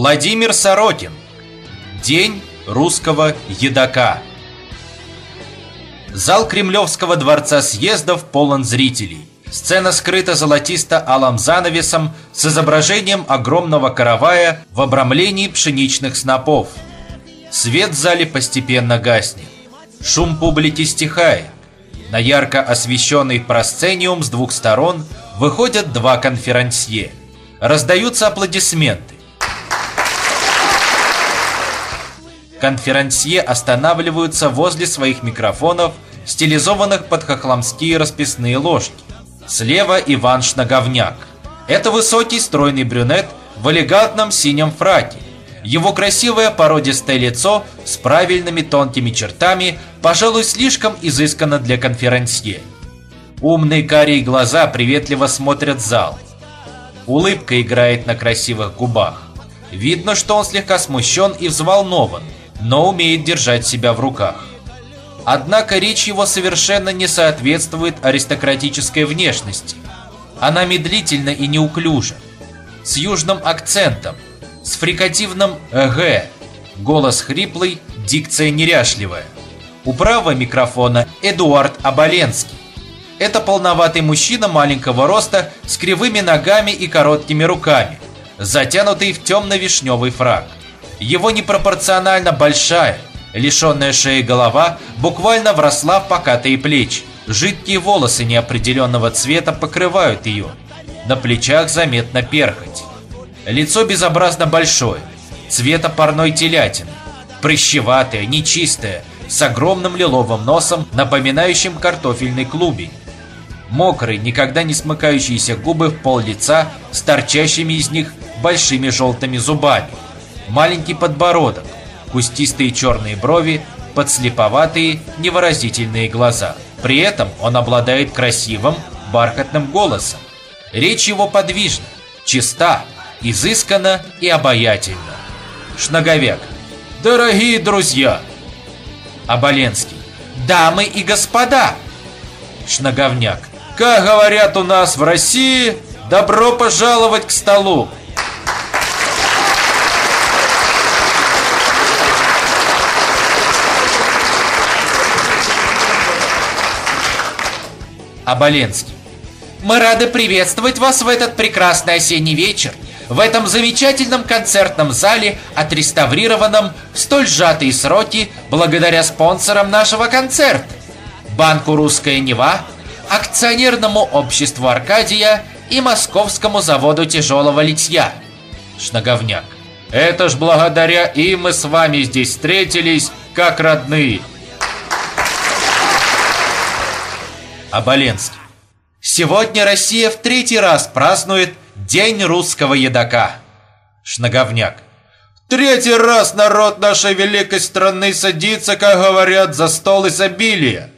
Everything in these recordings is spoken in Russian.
Владимир Сорокин. День русского едока. Зал Кремлевского дворца съездов полон зрителей. Сцена скрыта золотисто-алым занавесом с изображением огромного каравая в обрамлении пшеничных снопов. Свет в зале постепенно гаснет. Шум публики стихает. На ярко освещенный просцениум с двух сторон выходят два конферансье. Раздаются аплодисменты. Конферансье останавливаются возле своих микрофонов, стилизованных под хохломские расписные ложки. Слева Иван Шнаговняк. Это высокий стройный брюнет в элегантном синем фраке. Его красивое породистое лицо с правильными тонкими чертами, пожалуй, слишком изысканно для конферансье. Умные карие глаза приветливо смотрят зал. Улыбка играет на красивых губах. Видно, что он слегка смущен и взволнован но умеет держать себя в руках. Однако речь его совершенно не соответствует аристократической внешности. Она медлительна и неуклюжа, с южным акцентом, с фрикативным «г», голос хриплый, дикция неряшливая. У правого микрофона Эдуард Абаленский. Это полноватый мужчина маленького роста с кривыми ногами и короткими руками, затянутый в темно-вишневый фраг. Его непропорционально большая, лишенная шеи голова буквально вросла в покатые плечи. Жидкие волосы неопределенного цвета покрывают ее. На плечах заметно перхоть. Лицо безобразно большое, цвета парной телятины. Прыщеватое, нечистое, с огромным лиловым носом, напоминающим картофельный клубень. Мокрые, никогда не смыкающиеся губы в пол лица с торчащими из них большими желтыми зубами маленький подбородок, кустистые черные брови, подслеповатые невыразительные глаза. При этом он обладает красивым, бархатным голосом. Речь его подвижна, чиста, изысканна и обаятельна. Шнаговек. Дорогие друзья! Оболенский. Дамы и господа! Шнаговняк. Как говорят у нас в России, добро пожаловать к столу! Оболенский. Мы рады приветствовать вас в этот прекрасный осенний вечер, в этом замечательном концертном зале, отреставрированном в столь сжатые сроки благодаря спонсорам нашего концерта. Банку «Русская Нева», акционерному обществу «Аркадия» и Московскому заводу тяжелого литья. Шнаговняк. Это ж благодаря им мы с вами здесь встретились, как родные. Оболенский. Сегодня Россия в третий раз празднует День русского едока. Шнаговняк. Третий раз народ нашей великой страны садится, как говорят, за стол изобилия.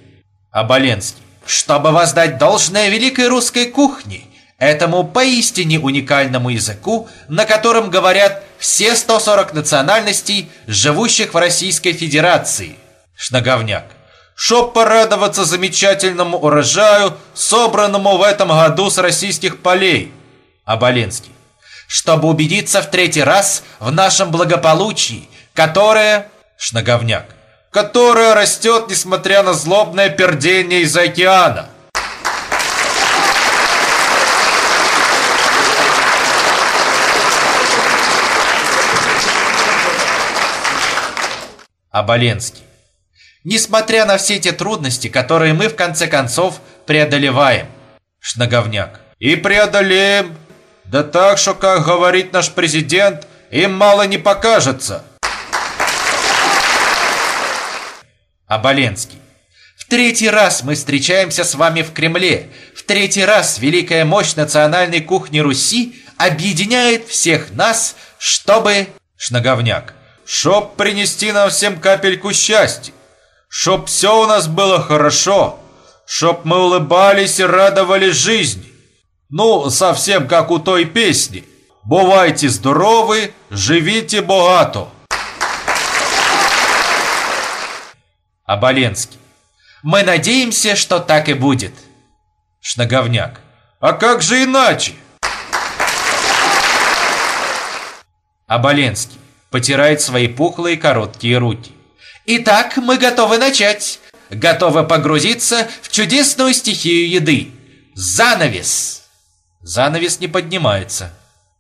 Оболенский. Чтобы воздать должное великой русской кухне, этому поистине уникальному языку, на котором говорят все 140 национальностей, живущих в Российской Федерации. Шнаговняк чтоб порадоваться замечательному урожаю, собранному в этом году с российских полей. Оболенский. Чтобы убедиться в третий раз в нашем благополучии, которое... Шнаговняк. Которое растет, несмотря на злобное пердение из океана. Оболенский. Несмотря на все те трудности, которые мы в конце концов преодолеваем. Шнаговняк. И преодолеем. Да так, что, как говорит наш президент, им мало не покажется. Оболенский. В третий раз мы встречаемся с вами в Кремле. В третий раз великая мощь национальной кухни Руси объединяет всех нас, чтобы... Шнаговняк. Чтоб принести нам всем капельку счастья чтоб все у нас было хорошо, чтоб мы улыбались и радовались жизни. Ну, совсем как у той песни. Бувайте здоровы, живите богато. Оболенский. Мы надеемся, что так и будет. Шнаговняк. А как же иначе? Оболенский потирает свои пухлые короткие руки. Итак, мы готовы начать. Готовы погрузиться в чудесную стихию еды. Занавес! Занавес не поднимается.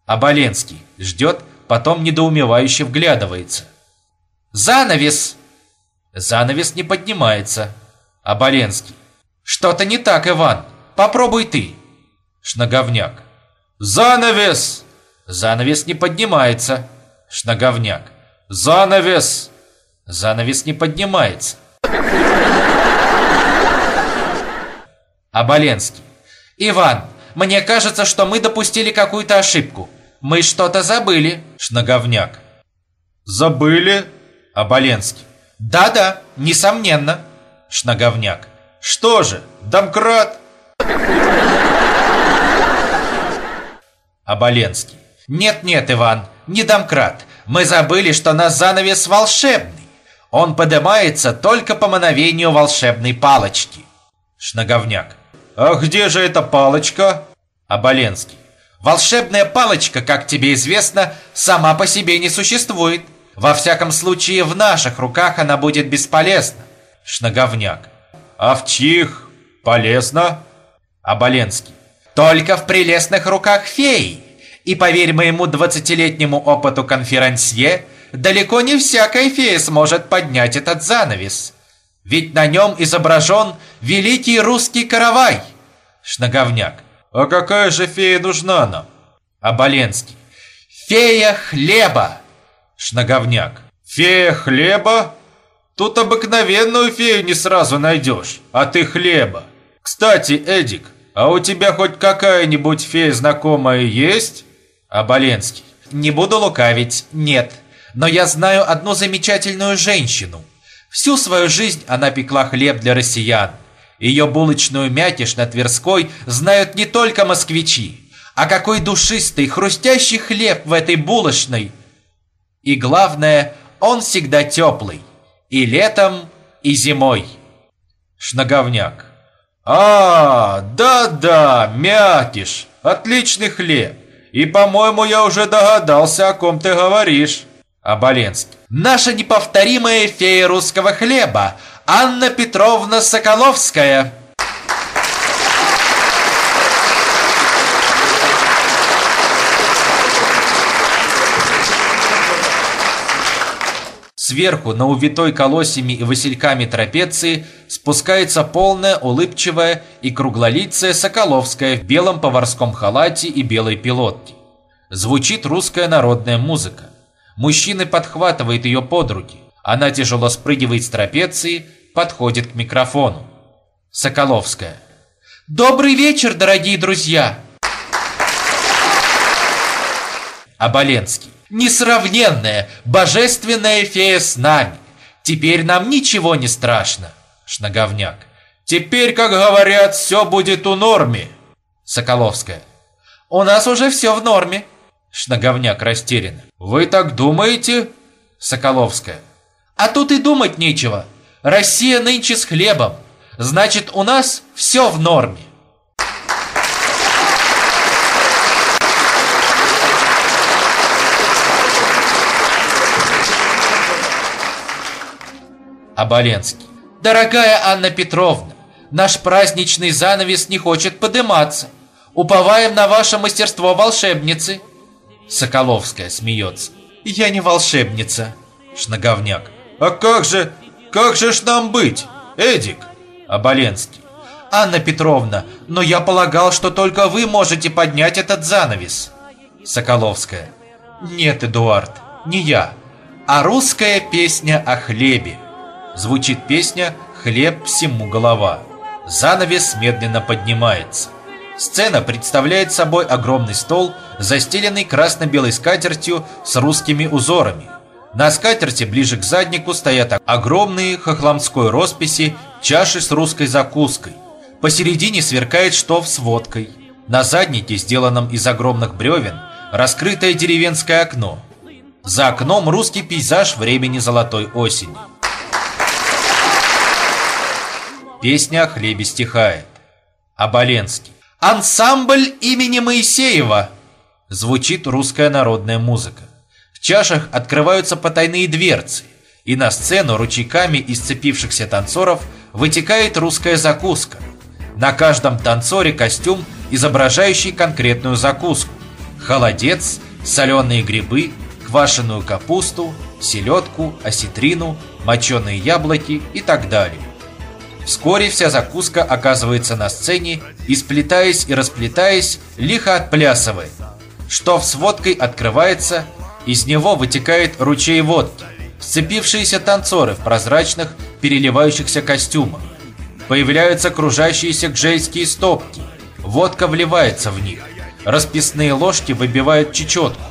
Оболенский ждет, потом недоумевающе вглядывается. Занавес! Занавес не поднимается. Оболенский. Что-то не так, Иван. Попробуй ты. Шнаговняк. Занавес! Занавес не поднимается. Шнаговняк. Занавес! Занавес не поднимается. Оболенский. Иван, мне кажется, что мы допустили какую-то ошибку. Мы что-то забыли. Шнаговняк. Забыли? Оболенский. Да-да, несомненно. Шнаговняк. Что же, домкрат? Оболенский. Нет-нет, Иван, не домкрат. Мы забыли, что на занавес волшебный. Он поднимается только по мановению волшебной палочки. Шнаговняк. А где же эта палочка? Оболенский. Волшебная палочка, как тебе известно, сама по себе не существует. Во всяком случае, в наших руках она будет бесполезна. Шнаговняк. А в чьих? Полезно? Оболенский. Только в прелестных руках феи. И поверь моему двадцатилетнему опыту конферансье, далеко не всякая фея сможет поднять этот занавес. Ведь на нем изображен великий русский каравай. Шнаговняк. А какая же фея нужна нам? Оболенский. Фея хлеба. Шнаговняк. Фея хлеба? Тут обыкновенную фею не сразу найдешь, а ты хлеба. Кстати, Эдик, а у тебя хоть какая-нибудь фея знакомая есть? Оболенский. Не буду лукавить, нет. Но я знаю одну замечательную женщину. Всю свою жизнь она пекла хлеб для россиян. Ее булочную мякиш на Тверской знают не только москвичи. А какой душистый, хрустящий хлеб в этой булочной. И главное, он всегда теплый. И летом, и зимой. Шнаговняк. А, да-да, мякиш. Отличный хлеб. И, по-моему, я уже догадался, о ком ты говоришь. Оболенский. Наша неповторимая фея русского хлеба, Анна Петровна Соколовская. Сверху на увитой колосьями и васильками трапеции спускается полная, улыбчивая и круглолицая Соколовская в белом поварском халате и белой пилотке. Звучит русская народная музыка. Мужчина подхватывает ее под руки. Она тяжело спрыгивает с трапеции, подходит к микрофону. Соколовская. Добрый вечер, дорогие друзья! Оболенский. Несравненная, божественная фея с нами. Теперь нам ничего не страшно. Шнаговняк. Теперь, как говорят, все будет у норме. Соколовская. У нас уже все в норме. Шнаговняк растерянно. Вы так думаете? Соколовская. А тут и думать нечего. Россия нынче с хлебом. Значит, у нас все в норме. Оболенский. Дорогая Анна Петровна, наш праздничный занавес не хочет подниматься. Уповаем на ваше мастерство волшебницы. Соколовская смеется. Я не волшебница. Шнаговняк. А как же, как же ж нам быть, Эдик? Оболенский. Анна Петровна, но я полагал, что только вы можете поднять этот занавес. Соколовская. Нет, Эдуард, не я, а русская песня о хлебе. Звучит песня «Хлеб всему голова». Занавес медленно поднимается. Сцена представляет собой огромный стол, застеленный красно-белой скатертью с русскими узорами. На скатерти ближе к заднику стоят огромные хохломской росписи чаши с русской закуской. Посередине сверкает штоф с водкой. На заднике, сделанном из огромных бревен, раскрытое деревенское окно. За окном русский пейзаж времени золотой осени. Песня о хлебе стихает. Оболенский. Ансамбль имени Моисеева. Звучит русская народная музыка. В чашах открываются потайные дверцы, и на сцену ручейками из цепившихся танцоров вытекает русская закуска. На каждом танцоре костюм, изображающий конкретную закуску. Холодец, соленые грибы, квашеную капусту, селедку, осетрину, моченые яблоки и так далее. Вскоре вся закуска оказывается на сцене и, сплетаясь и расплетаясь, лихо отплясывает. Штоф с водкой открывается, из него вытекает ручей водки. Сцепившиеся танцоры в прозрачных, переливающихся костюмах. Появляются кружащиеся гжельские стопки. Водка вливается в них. Расписные ложки выбивают чечетку.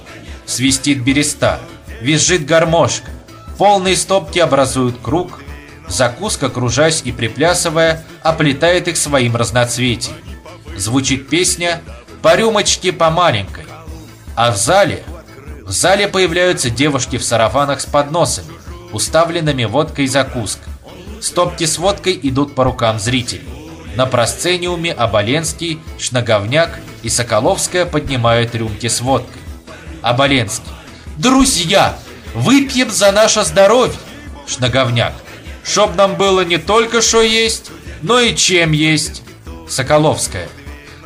Свистит береста. Визжит гармошка. Полные стопки образуют круг. Закуска, кружась и приплясывая, оплетает их своим разноцветием. Звучит песня «По рюмочке по маленькой». А в зале в зале появляются девушки в сарафанах с подносами, уставленными водкой и закуской. Стопки с водкой идут по рукам зрителей. На просцениуме Оболенский, Шнаговняк и Соколовская поднимают рюмки с водкой. Оболенский. «Друзья, выпьем за наше здоровье!» Шнаговняк. «Чтоб нам было не только что есть, но и чем есть!» Соколовская.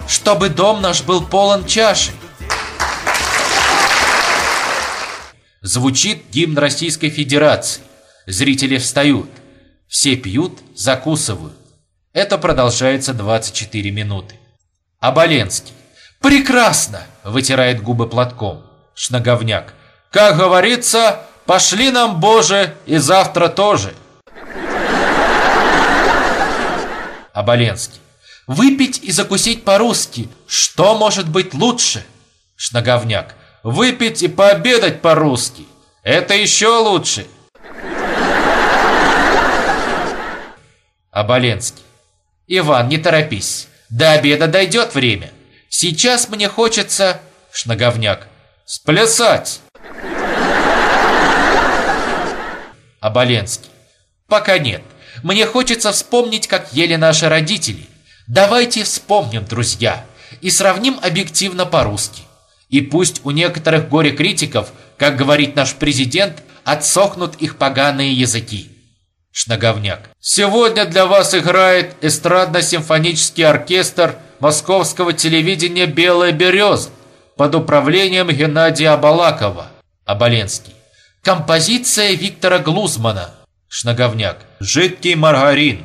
«Чтобы дом наш был полон чашей!» Звучит гимн Российской Федерации. Зрители встают. Все пьют, закусывают. Это продолжается 24 минуты. Оболенский. «Прекрасно!» – вытирает губы платком. Шнаговняк. «Как говорится, пошли нам, Боже, и завтра тоже!» Оболенский. «Выпить и закусить по-русски. Что может быть лучше?» Шнаговняк выпить и пообедать по-русски. Это еще лучше. Оболенский. Иван, не торопись. До обеда дойдет время. Сейчас мне хочется... Шнаговняк. Сплясать. Оболенский. Пока нет. Мне хочется вспомнить, как ели наши родители. Давайте вспомним, друзья, и сравним объективно по-русски. И пусть у некоторых горе-критиков, как говорит наш президент, отсохнут их поганые языки. Шнаговняк. Сегодня для вас играет эстрадно-симфонический оркестр московского телевидения «Белая береза» под управлением Геннадия Абалакова. Оболенский. Композиция Виктора Глузмана. Шнаговняк. Жидкий маргарин.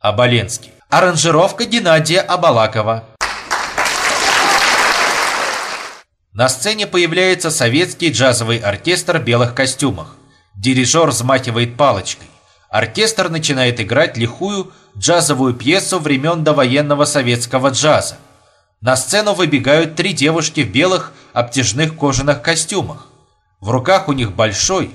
Оболенский. Аранжировка Геннадия Абалакова. На сцене появляется советский джазовый оркестр в белых костюмах. Дирижер взмахивает палочкой. Оркестр начинает играть лихую джазовую пьесу времен довоенного советского джаза. На сцену выбегают три девушки в белых обтяжных кожаных костюмах. В руках у них большой,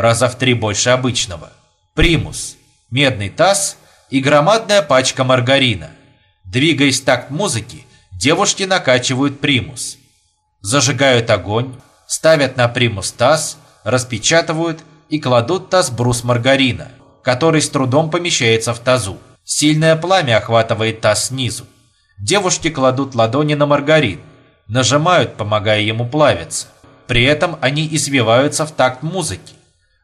раза в три больше обычного, примус, медный таз и громадная пачка маргарина. Двигаясь такт музыки, девушки накачивают примус зажигают огонь, ставят на примус таз, распечатывают и кладут таз брус маргарина, который с трудом помещается в тазу. Сильное пламя охватывает таз снизу. Девушки кладут ладони на маргарин, нажимают, помогая ему плавиться. При этом они извиваются в такт музыки.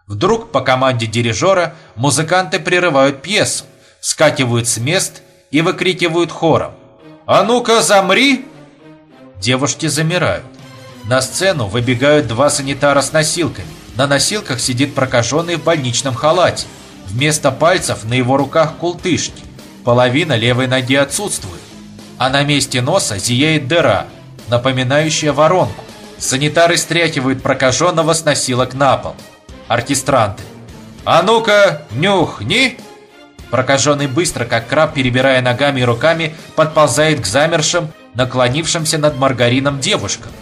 Вдруг по команде дирижера музыканты прерывают пьесу, скакивают с мест и выкрикивают хором «А ну-ка, замри!» Девушки замирают. На сцену выбегают два санитара с носилками. На носилках сидит прокаженный в больничном халате. Вместо пальцев на его руках култышки. Половина левой ноги отсутствует. А на месте носа зияет дыра, напоминающая воронку. Санитары стряхивают прокаженного с носилок на пол. Оркестранты. «А ну-ка, нюхни!» Прокаженный быстро, как краб, перебирая ногами и руками, подползает к замершим наклонившимся над маргарином девушкам,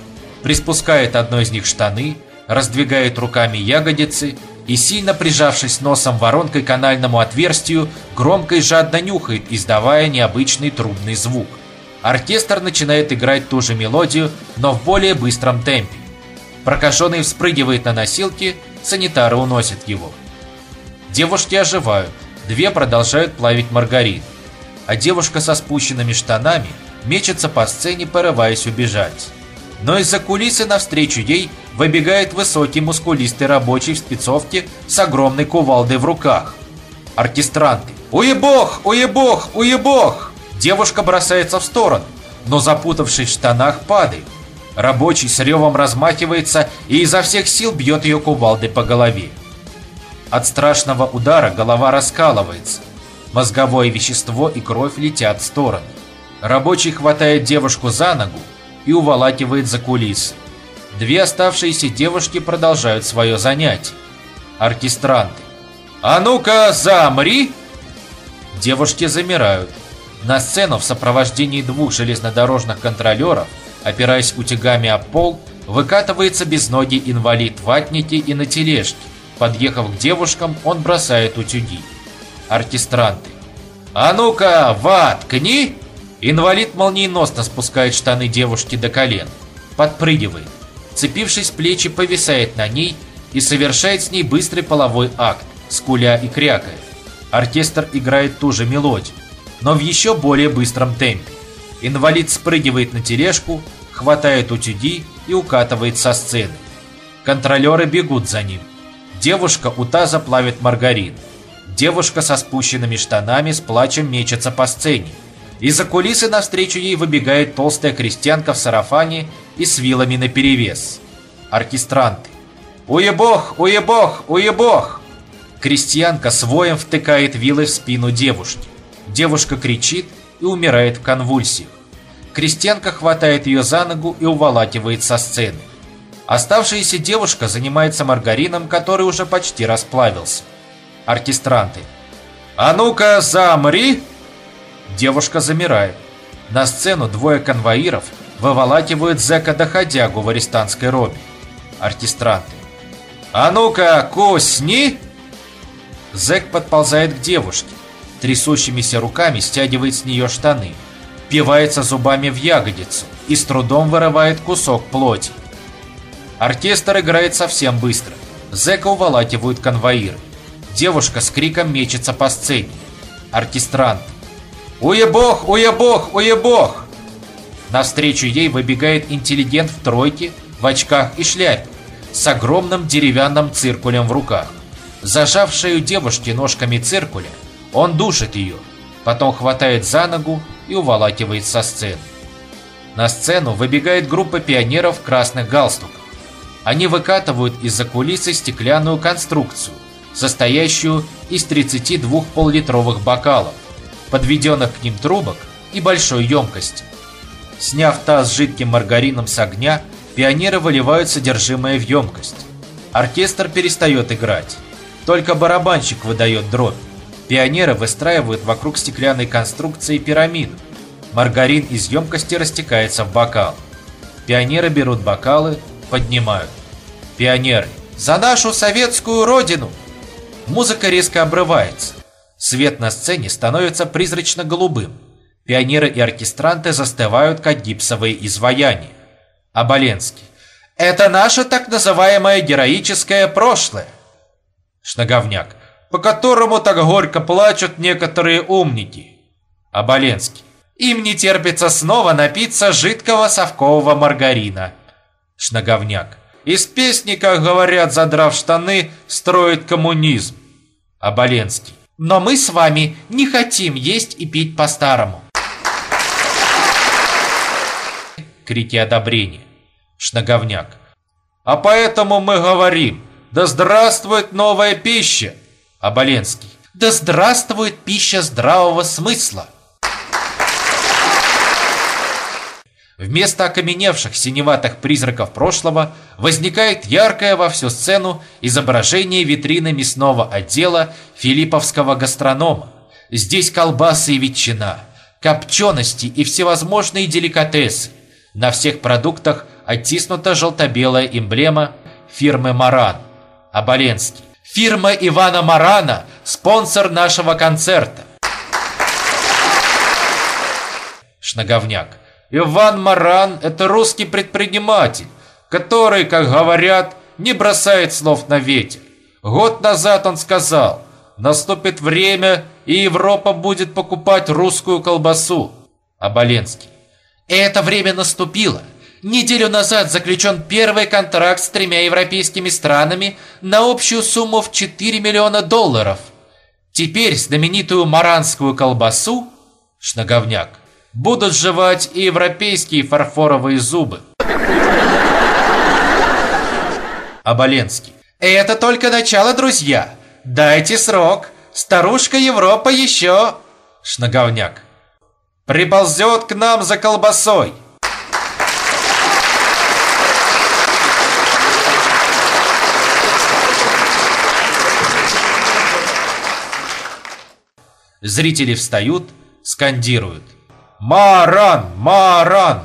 приспускает одной из них штаны, раздвигает руками ягодицы и, сильно прижавшись носом воронкой к канальному отверстию, громко и жадно нюхает, издавая необычный трубный звук. Оркестр начинает играть ту же мелодию, но в более быстром темпе. Прокаженный вспрыгивает на носилки, санитары уносят его. Девушки оживают, две продолжают плавить маргарин, а девушка со спущенными штанами – мечется по сцене, порываясь убежать. Но из-за кулисы навстречу ей выбегает высокий мускулистый рабочий в спецовке с огромной кувалдой в руках. Оркестранты. «Уебох! Уебох! Уебох!» Девушка бросается в сторону, но запутавшись в штанах падает. Рабочий с ревом размахивается и изо всех сил бьет ее кувалдой по голове. От страшного удара голова раскалывается. Мозговое вещество и кровь летят в стороны. Рабочий хватает девушку за ногу и уволакивает за кулисы. Две оставшиеся девушки продолжают свое занятие. Оркестранты. «А ну-ка, замри!» Девушки замирают. На сцену в сопровождении двух железнодорожных контролеров, опираясь утягами об пол, выкатывается безногий инвалид в ватнике и на тележке. Подъехав к девушкам, он бросает утюги. Оркестранты. «А ну-ка, ваткни!» Инвалид молниеносно спускает штаны девушки до колен. Подпрыгивает. Цепившись плечи, повисает на ней и совершает с ней быстрый половой акт, скуля и крякая. Оркестр играет ту же мелодию, но в еще более быстром темпе. Инвалид спрыгивает на тележку, хватает утюги и укатывает со сцены. Контролеры бегут за ним. Девушка у таза плавит маргарин. Девушка со спущенными штанами с плачем мечется по сцене. Из-за кулисы навстречу ей выбегает толстая крестьянка в сарафане и с вилами наперевес. Оркестранты. «Уебох! Уебох! Уебох!» Крестьянка с втыкает вилой в спину девушки. Девушка кричит и умирает в конвульсиях. Крестьянка хватает ее за ногу и уволакивает со сцены. Оставшаяся девушка занимается маргарином, который уже почти расплавился. Оркестранты. «А ну-ка, замри!» Девушка замирает. На сцену двое конвоиров выволакивают зэка-доходягу в арестантской робе. Оркестранты. «А ну-ка, кусни!» Зэк подползает к девушке. Трясущимися руками стягивает с нее штаны. Пивается зубами в ягодицу и с трудом вырывает кусок плоти. Оркестр играет совсем быстро. Зэка уволакивают конвоиры. Девушка с криком мечется по сцене. Оркестрант. «Уебох! Уебох! Уебох!» Навстречу ей выбегает интеллигент в тройке, в очках и шляпе, с огромным деревянным циркулем в руках. Зажав шею девушки ножками циркуля, он душит ее, потом хватает за ногу и уволакивает со сцены. На сцену выбегает группа пионеров в красных галстуках. Они выкатывают из-за кулисы стеклянную конструкцию, состоящую из 32 поллитровых бокалов, подведенных к ним трубок и большой емкости. Сняв таз с жидким маргарином с огня, пионеры выливают содержимое в емкость. Оркестр перестает играть. Только барабанщик выдает дробь. Пионеры выстраивают вокруг стеклянной конструкции пирамиду. Маргарин из емкости растекается в бокал. Пионеры берут бокалы, поднимают. Пионеры. «За нашу советскую родину!» Музыка резко обрывается. Свет на сцене становится призрачно-голубым. Пионеры и оркестранты застывают, как гипсовые изваяния. Оболенский. «Это наше так называемое героическое прошлое!» Шнаговняк. «По которому так горько плачут некоторые умники!» Оболенский. «Им не терпится снова напиться жидкого совкового маргарина!» Шнаговняк. «Из песни, как говорят, задрав штаны, строит коммунизм!» Оболенский. Но мы с вами не хотим есть и пить по-старому. Крики одобрения. Шнаговняк. А поэтому мы говорим, да здравствует новая пища. Оболенский. Да здравствует пища здравого смысла. Вместо окаменевших синеватых призраков прошлого возникает яркое во всю сцену изображение витрины мясного отдела филипповского гастронома. Здесь колбасы и ветчина, копчености и всевозможные деликатесы. На всех продуктах оттиснута желто-белая эмблема фирмы «Маран». Оболенский. Фирма Ивана Марана – спонсор нашего концерта. Шнаговняк. Иван Маран – это русский предприниматель, который, как говорят, не бросает слов на ветер. Год назад он сказал, наступит время, и Европа будет покупать русскую колбасу. Оболенский. Это время наступило. Неделю назад заключен первый контракт с тремя европейскими странами на общую сумму в 4 миллиона долларов. Теперь знаменитую маранскую колбасу, шнаговняк, будут жевать и европейские фарфоровые зубы. Оболенский. Это только начало, друзья. Дайте срок. Старушка Европа еще... Шнаговняк. Приползет к нам за колбасой. Зрители встают, скандируют. «Маран! Маран!»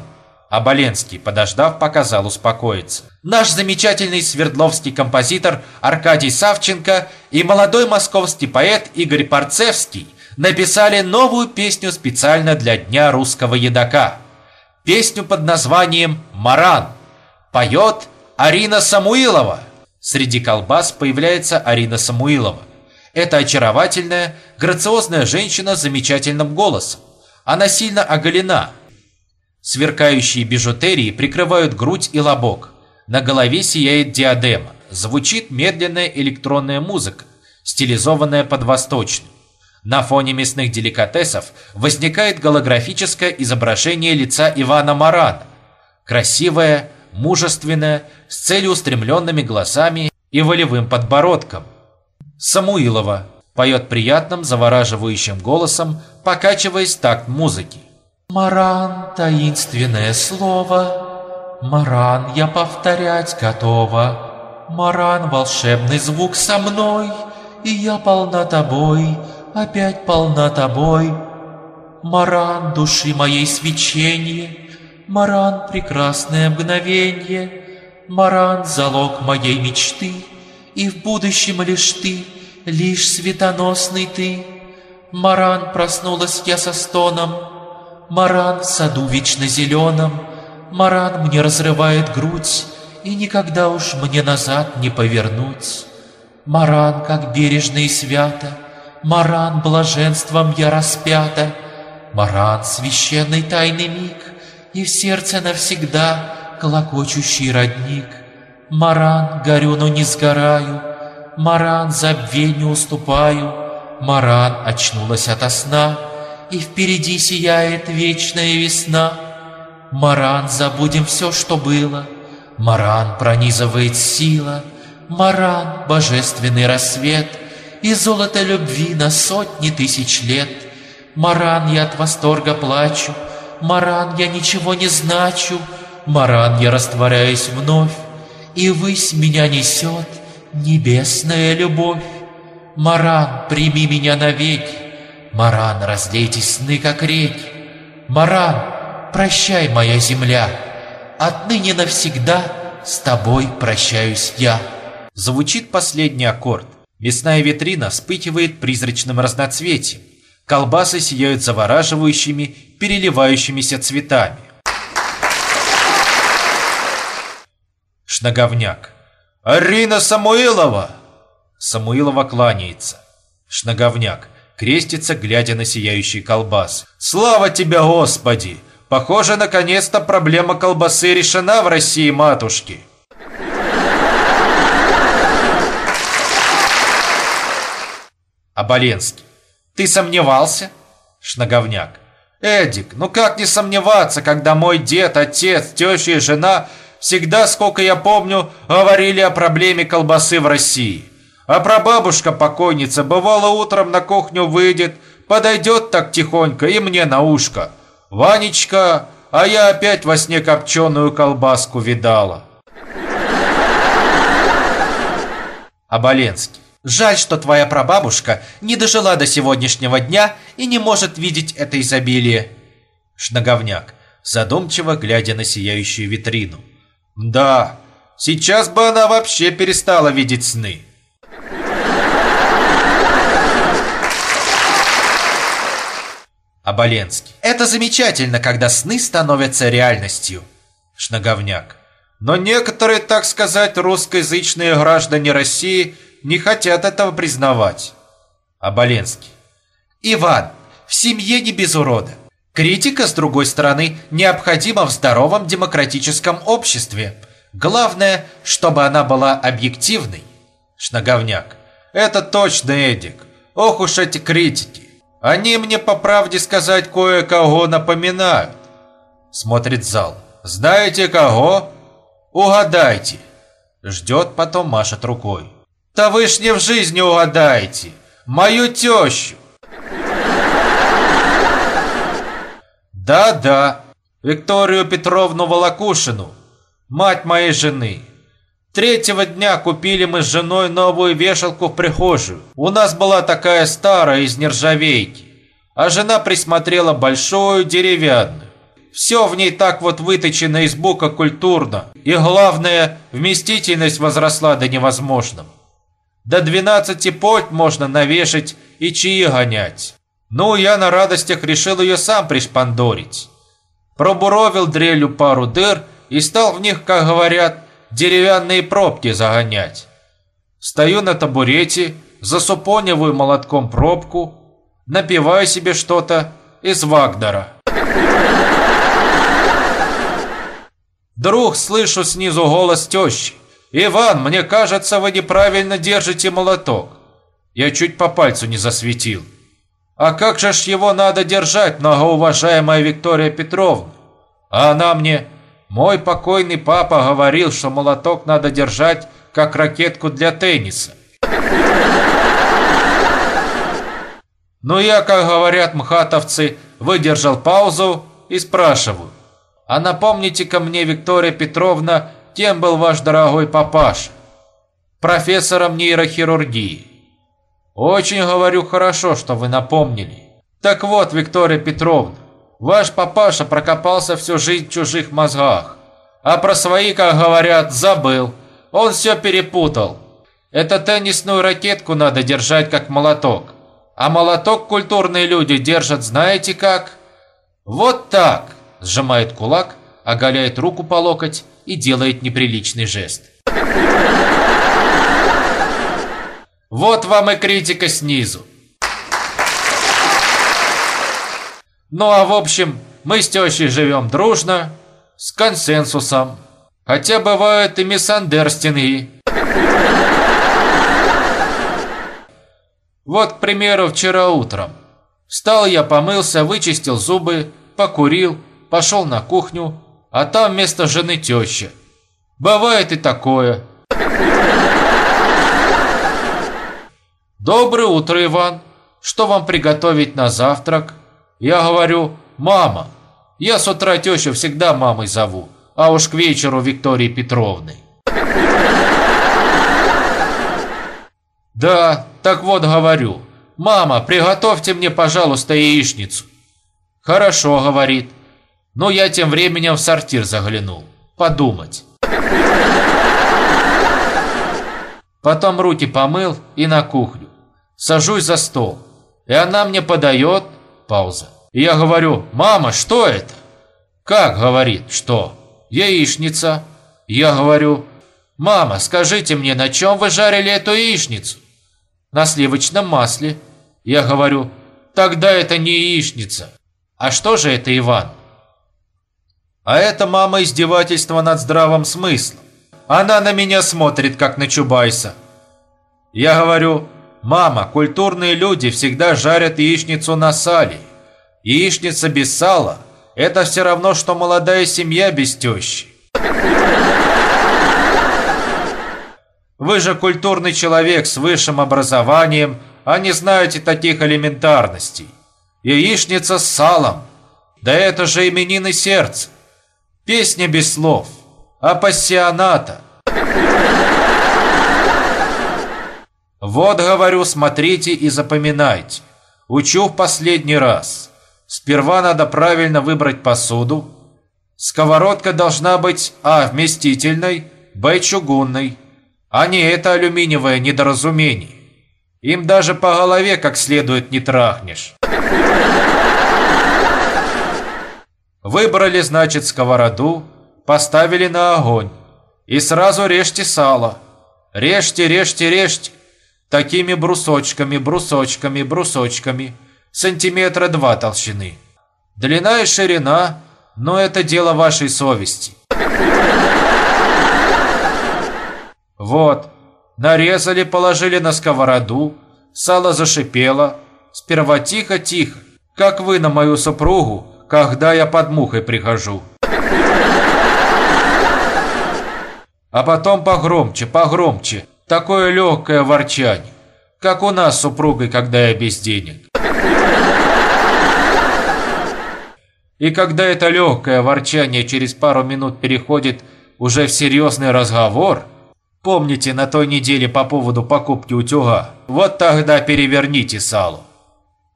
Оболенский, подождав, показал успокоиться. Наш замечательный свердловский композитор Аркадий Савченко и молодой московский поэт Игорь Парцевский написали новую песню специально для Дня русского едока. Песню под названием «Маран». Поет Арина Самуилова. Среди колбас появляется Арина Самуилова. Это очаровательная, грациозная женщина с замечательным голосом. Она сильно оголена. Сверкающие бижутерии прикрывают грудь и лобок. На голове сияет диадема. Звучит медленная электронная музыка, стилизованная под восточную. На фоне мясных деликатесов возникает голографическое изображение лица Ивана Марана. Красивое, мужественное, с целеустремленными глазами и волевым подбородком – Самуилова поет приятным, завораживающим голосом, покачиваясь в такт музыки. «Маран, таинственное слово, Маран, я повторять готова, Маран, волшебный звук со мной, И я полна тобой, опять полна тобой. Маран, души моей свечение, Маран, прекрасное мгновенье, Маран, залог моей мечты — и в будущем лишь ты, лишь светоносный ты. Маран, проснулась я со стоном, Маран в саду вечно зеленом, Маран мне разрывает грудь, И никогда уж мне назад не повернуть. Маран, как бережно и свято, Маран, блаженством я распята, Маран, священный тайный миг, И в сердце навсегда колокочущий родник — Маран, горю, но не сгораю, Маран, забвению уступаю, Маран очнулась ото сна, И впереди сияет вечная весна. Маран, забудем все, что было, Маран, пронизывает сила, Маран, божественный рассвет, И золото любви на сотни тысяч лет. Маран, я от восторга плачу, Маран, я ничего не значу, Маран, я растворяюсь вновь, и высь меня несет небесная любовь. Маран, прими меня навеки, Маран, разлейте сны, как реки. Маран, прощай, моя земля, Отныне навсегда с тобой прощаюсь я. Звучит последний аккорд. Мясная витрина вспыхивает призрачным разноцветием. Колбасы сияют завораживающими, переливающимися цветами. Шнаговняк. «Арина Самуилова!» Самуилова кланяется. Шнаговняк крестится, глядя на сияющий колбас. «Слава тебе, Господи! Похоже, наконец-то проблема колбасы решена в России, матушки!» Оболенский. «Ты сомневался?» Шнаговняк. «Эдик, ну как не сомневаться, когда мой дед, отец, теща и жена всегда, сколько я помню, говорили о проблеме колбасы в России. А прабабушка покойница бывало утром на кухню выйдет, подойдет так тихонько и мне на ушко. «Ванечка, а я опять во сне копченую колбаску видала». Оболенский. Жаль, что твоя прабабушка не дожила до сегодняшнего дня и не может видеть это изобилие. Шнаговняк, задумчиво глядя на сияющую витрину. Да, сейчас бы она вообще перестала видеть сны. Оболенский. Это замечательно, когда сны становятся реальностью. Шнаговняк. Но некоторые, так сказать, русскоязычные граждане России не хотят этого признавать. Оболенский. Иван, в семье не без урода. Критика, с другой стороны, необходима в здоровом демократическом обществе. Главное, чтобы она была объективной. Шнаговняк. Это точно, Эдик. Ох уж эти критики. Они мне, по правде сказать, кое-кого напоминают. Смотрит зал. Знаете кого? Угадайте. Ждет, потом машет рукой. Да вы ж не в жизни угадаете. Мою тещу. Да-да, Викторию Петровну Волокушину, мать моей жены. Третьего дня купили мы с женой новую вешалку в прихожую. У нас была такая старая из нержавейки, а жена присмотрела большую деревянную. Все в ней так вот выточено из бука культурно. И главное, вместительность возросла до невозможного. До 12 польт можно навешать и чаи гонять. Ну, я на радостях решил ее сам пришпандорить. Пробуровил дрелью пару дыр и стал в них, как говорят, деревянные пробки загонять. Стою на табурете, засупониваю молотком пробку, напиваю себе что-то из Вагнера. Друг, слышу снизу голос тещи. «Иван, мне кажется, вы неправильно держите молоток». Я чуть по пальцу не засветил. «А как же ж его надо держать, многоуважаемая Виктория Петровна?» А она мне мой покойный папа говорил, что молоток надо держать, как ракетку для тенниса. Но я, как говорят мхатовцы, выдержал паузу и спрашиваю. А напомните-ка мне, Виктория Петровна, кем был ваш дорогой папаша? Профессором нейрохирургии. Очень, говорю, хорошо, что вы напомнили. Так вот, Виктория Петровна, Ваш папаша прокопался всю жизнь в чужих мозгах. А про свои, как говорят, забыл. Он все перепутал. Это теннисную ракетку надо держать как молоток. А молоток культурные люди держат знаете как? Вот так. Сжимает кулак, оголяет руку по локоть и делает неприличный жест. Вот вам и критика снизу. Ну а в общем, мы с тещей живем дружно, с консенсусом. Хотя бывают и миссандерстинги. Вот, к примеру, вчера утром. Встал я, помылся, вычистил зубы, покурил, пошел на кухню, а там вместо жены теща. Бывает и такое. Доброе утро, Иван. Что вам приготовить на завтрак? Я говорю, мама. Я с утра тещу всегда мамой зову, а уж к вечеру Виктории Петровны. Да, так вот говорю. Мама, приготовьте мне, пожалуйста, яичницу. Хорошо, говорит. Но я тем временем в сортир заглянул. Подумать. Потом руки помыл и на кухню. Сажусь за стол. И она мне подает Пауза. И я говорю, мама, что это? Как, говорит, что? Яичница. Я говорю, мама, скажите мне, на чем вы жарили эту яичницу? На сливочном масле. Я говорю, тогда это не яичница. А что же это, Иван? А это мама издевательство над здравым смыслом. Она на меня смотрит, как на Чубайса. Я говорю, Мама, культурные люди всегда жарят яичницу на сале. Яичница без сала – это все равно, что молодая семья без тещи. Вы же культурный человек с высшим образованием, а не знаете таких элементарностей. Яичница с салом. Да это же именины сердца. Песня без слов. Апассионата. Вот, говорю, смотрите и запоминайте. Учу в последний раз. Сперва надо правильно выбрать посуду. Сковородка должна быть А. Вместительной, Б. Чугунной. А не это алюминиевое недоразумение. Им даже по голове как следует не трахнешь. Выбрали, значит, сковороду, поставили на огонь. И сразу режьте сало. Режьте, режьте, режьте. Такими брусочками, брусочками, брусочками. Сантиметра два толщины. Длина и ширина, но это дело вашей совести. Вот, нарезали, положили на сковороду, сало зашипело. Сперва тихо-тихо, как вы на мою супругу, когда я под мухой прихожу. А потом погромче, погромче, такое легкое ворчание, как у нас с супругой, когда я без денег. И когда это легкое ворчание через пару минут переходит уже в серьезный разговор, помните на той неделе по поводу покупки утюга, вот тогда переверните сало.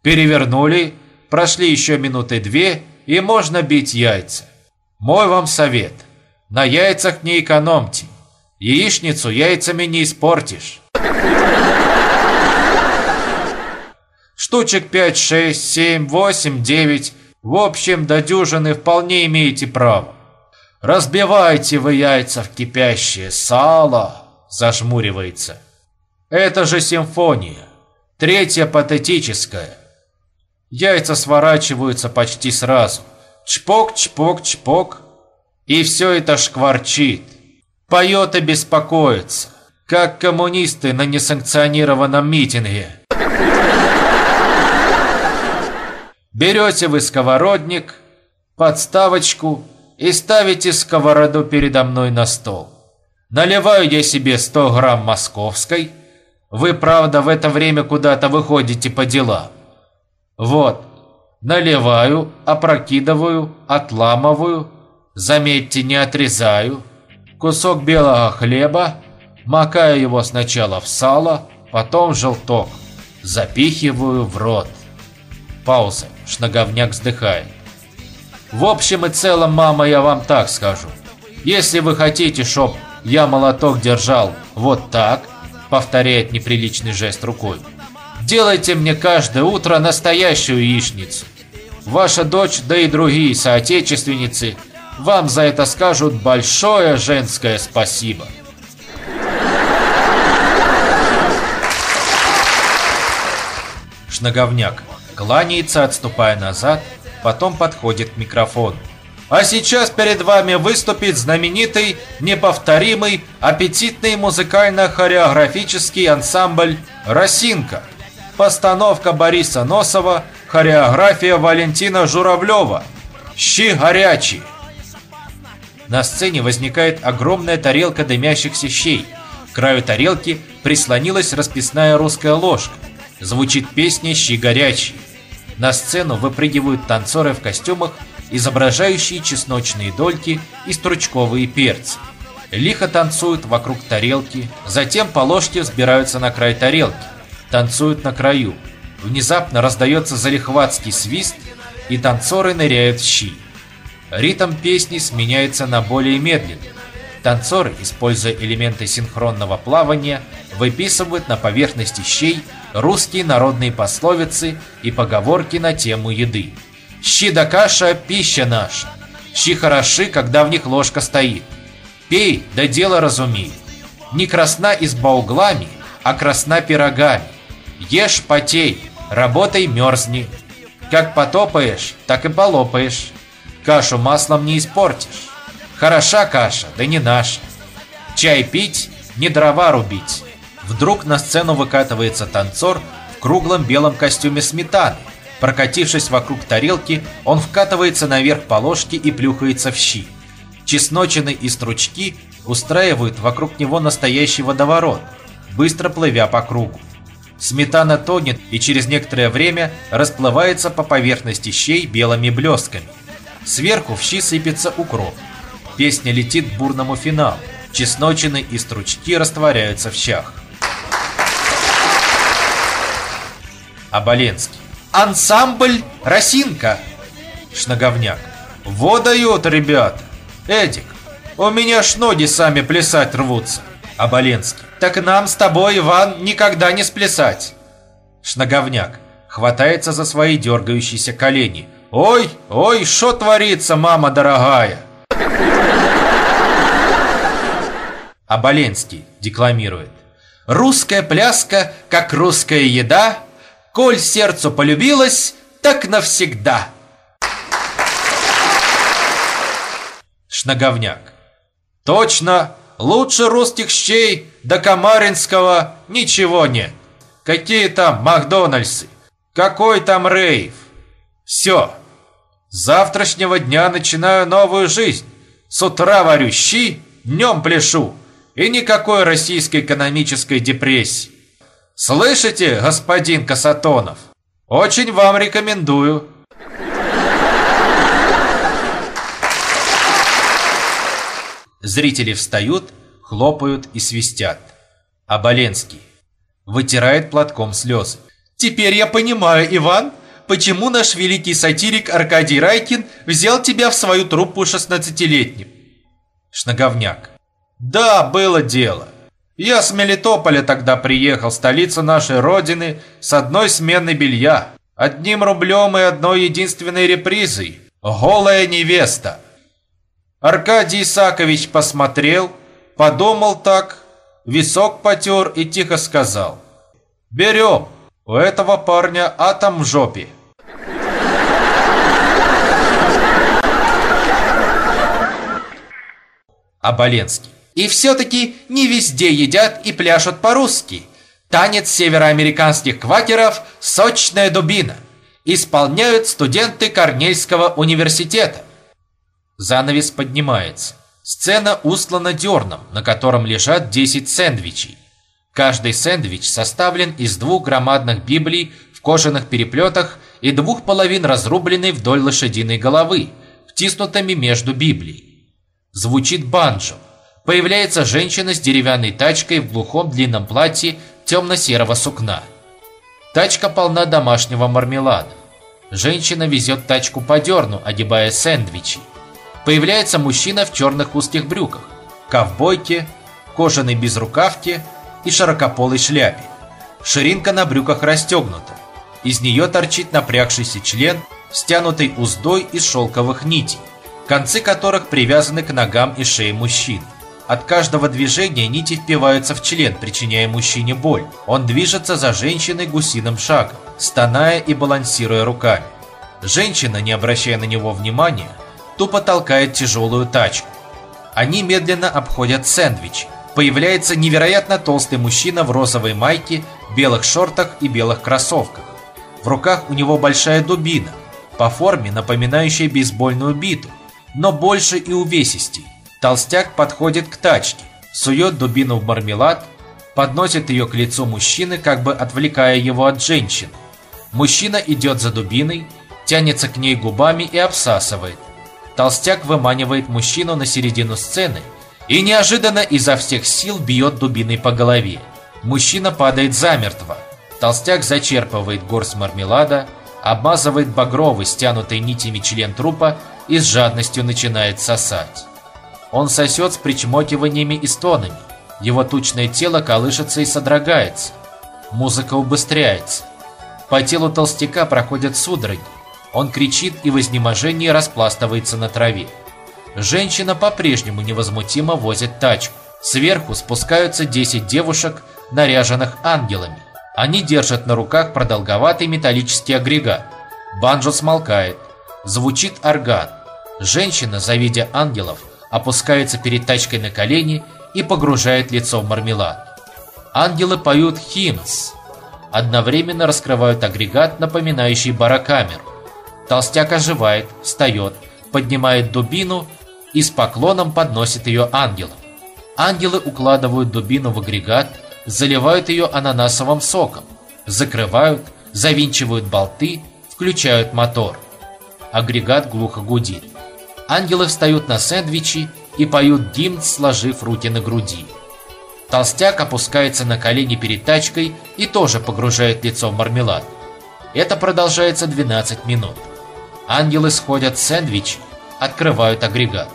Перевернули, прошли еще минуты две, и можно бить яйца. Мой вам совет. На яйцах не экономьте. Яичницу яйцами не испортишь. Штучек 5, 6, 7, 8, 9 в общем, до дюжины вполне имеете право. Разбивайте вы яйца в кипящее сало, зажмуривается. Это же симфония. Третья патетическая. Яйца сворачиваются почти сразу. Чпок, чпок, чпок. И все это шкварчит. Поет и беспокоится. Как коммунисты на несанкционированном митинге. Берете вы сковородник, подставочку и ставите сковороду передо мной на стол. Наливаю я себе 100 грамм московской. Вы, правда, в это время куда-то выходите по делам. Вот, наливаю, опрокидываю, отламываю, заметьте, не отрезаю. Кусок белого хлеба, макаю его сначала в сало, потом в желток, запихиваю в рот. Пауза. Шнаговняк вздыхает. В общем и целом, мама, я вам так скажу. Если вы хотите, чтоб я молоток держал вот так, повторяет неприличный жест рукой, делайте мне каждое утро настоящую яичницу. Ваша дочь, да и другие соотечественницы вам за это скажут большое женское спасибо. Шнаговняк кланяется, отступая назад, потом подходит к микрофону. А сейчас перед вами выступит знаменитый, неповторимый, аппетитный музыкально-хореографический ансамбль «Росинка». Постановка Бориса Носова, хореография Валентина Журавлева. Щи горячие. На сцене возникает огромная тарелка дымящихся щей. К краю тарелки прислонилась расписная русская ложка. Звучит песня «Щи горячие». На сцену выпрыгивают танцоры в костюмах, изображающие чесночные дольки и стручковые перцы. Лихо танцуют вокруг тарелки, затем по ложке взбираются на край тарелки, танцуют на краю. Внезапно раздается залихватский свист, и танцоры ныряют в щи. Ритм песни сменяется на более медленный. Танцоры, используя элементы синхронного плавания, выписывают на поверхности щей русские народные пословицы и поговорки на тему еды. «Щи да каша – пища наша, щи хороши, когда в них ложка стоит. Пей, да дело разумей. Не красна изба углами, а красна пирогами. Ешь, потей, работай, мерзни. Как потопаешь, так и полопаешь. Кашу маслом не испортишь. Хороша каша, да не наша. Чай пить, не дрова рубить. Вдруг на сцену выкатывается танцор в круглом белом костюме сметаны. Прокатившись вокруг тарелки, он вкатывается наверх по ложке и плюхается в щи. Чесночины и стручки устраивают вокруг него настоящий водоворот, быстро плывя по кругу. Сметана тонет и через некоторое время расплывается по поверхности щей белыми блестками. Сверху в щи сыпется укроп. Песня летит к бурному финалу. Чесночины и стручки растворяются в щах. Оболенский. Ансамбль «Росинка». Шнаговняк. Во дает, ребята. Эдик, у меня ж ноги сами плясать рвутся. Оболенский. Так нам с тобой, Иван, никогда не сплясать. Шнаговняк. Хватается за свои дергающиеся колени. Ой, ой, что творится, мама дорогая? Оболенский декламирует. Русская пляска, как русская еда – Коль сердцу полюбилась, так навсегда. Шнаговняк. Точно, лучше русских щей до Камаринского ничего нет. Какие там Макдональдсы? Какой там рейв? Все. С завтрашнего дня начинаю новую жизнь. С утра варю щи, днем пляшу. И никакой российской экономической депрессии. Слышите, господин Касатонов? Очень вам рекомендую. Зрители встают, хлопают и свистят. Оболенский вытирает платком слезы. «Теперь я понимаю, Иван, почему наш великий сатирик Аркадий Райкин взял тебя в свою труппу шестнадцатилетним». Шнаговняк. «Да, было дело. Я с Мелитополя тогда приехал, столицу нашей родины, с одной смены белья, одним рублем и одной единственной репризой. Голая невеста. Аркадий Исакович посмотрел, подумал так, висок потер и тихо сказал. «Берем, у этого парня атом в жопе». Оболенский. И все-таки не везде едят и пляшут по-русски. Танец североамериканских квакеров «Сочная дубина» исполняют студенты Корнельского университета. Занавес поднимается. Сцена устлана дерном, на котором лежат 10 сэндвичей. Каждый сэндвич составлен из двух громадных библий в кожаных переплетах и двух половин разрубленной вдоль лошадиной головы, втиснутыми между библией. Звучит банджо. Появляется женщина с деревянной тачкой в глухом длинном платье темно-серого сукна. Тачка полна домашнего мармелада. Женщина везет тачку по дерну, огибая сэндвичи. Появляется мужчина в черных узких брюках, ковбойке, кожаной безрукавке и широкополой шляпе. Ширинка на брюках расстегнута. Из нее торчит напрягшийся член, стянутый уздой из шелковых нитей, концы которых привязаны к ногам и шее мужчины. От каждого движения нити впиваются в член, причиняя мужчине боль. Он движется за женщиной гусиным шагом, стоная и балансируя руками. Женщина, не обращая на него внимания, тупо толкает тяжелую тачку. Они медленно обходят сэндвичи. Появляется невероятно толстый мужчина в розовой майке, белых шортах и белых кроссовках. В руках у него большая дубина, по форме напоминающая бейсбольную биту, но больше и увесистей. Толстяк подходит к тачке, сует дубину в мармелад, подносит ее к лицу мужчины, как бы отвлекая его от женщины. Мужчина идет за дубиной, тянется к ней губами и обсасывает. Толстяк выманивает мужчину на середину сцены и неожиданно изо всех сил бьет дубиной по голове. Мужчина падает замертво. Толстяк зачерпывает горсть мармелада, обмазывает багровый, стянутый нитями член трупа и с жадностью начинает сосать. Он сосет с причмокиваниями и стонами. Его тучное тело колышется и содрогается. Музыка убыстряется. По телу толстяка проходят судороги. Он кричит и в изнеможении распластывается на траве. Женщина по-прежнему невозмутимо возит тачку. Сверху спускаются 10 девушек, наряженных ангелами. Они держат на руках продолговатый металлический агрегат. Банджо смолкает. Звучит орган. Женщина, завидя ангелов, опускается перед тачкой на колени и погружает лицо в мармелад. Ангелы поют химс. Одновременно раскрывают агрегат, напоминающий барокамеру. Толстяк оживает, встает, поднимает дубину и с поклоном подносит ее ангелам. Ангелы укладывают дубину в агрегат, заливают ее ананасовым соком, закрывают, завинчивают болты, включают мотор. Агрегат глухо гудит. Ангелы встают на сэндвичи и поют гимн, сложив руки на груди. Толстяк опускается на колени перед тачкой и тоже погружает лицо в мармелад. Это продолжается 12 минут. Ангелы сходят с сэндвич, открывают агрегат.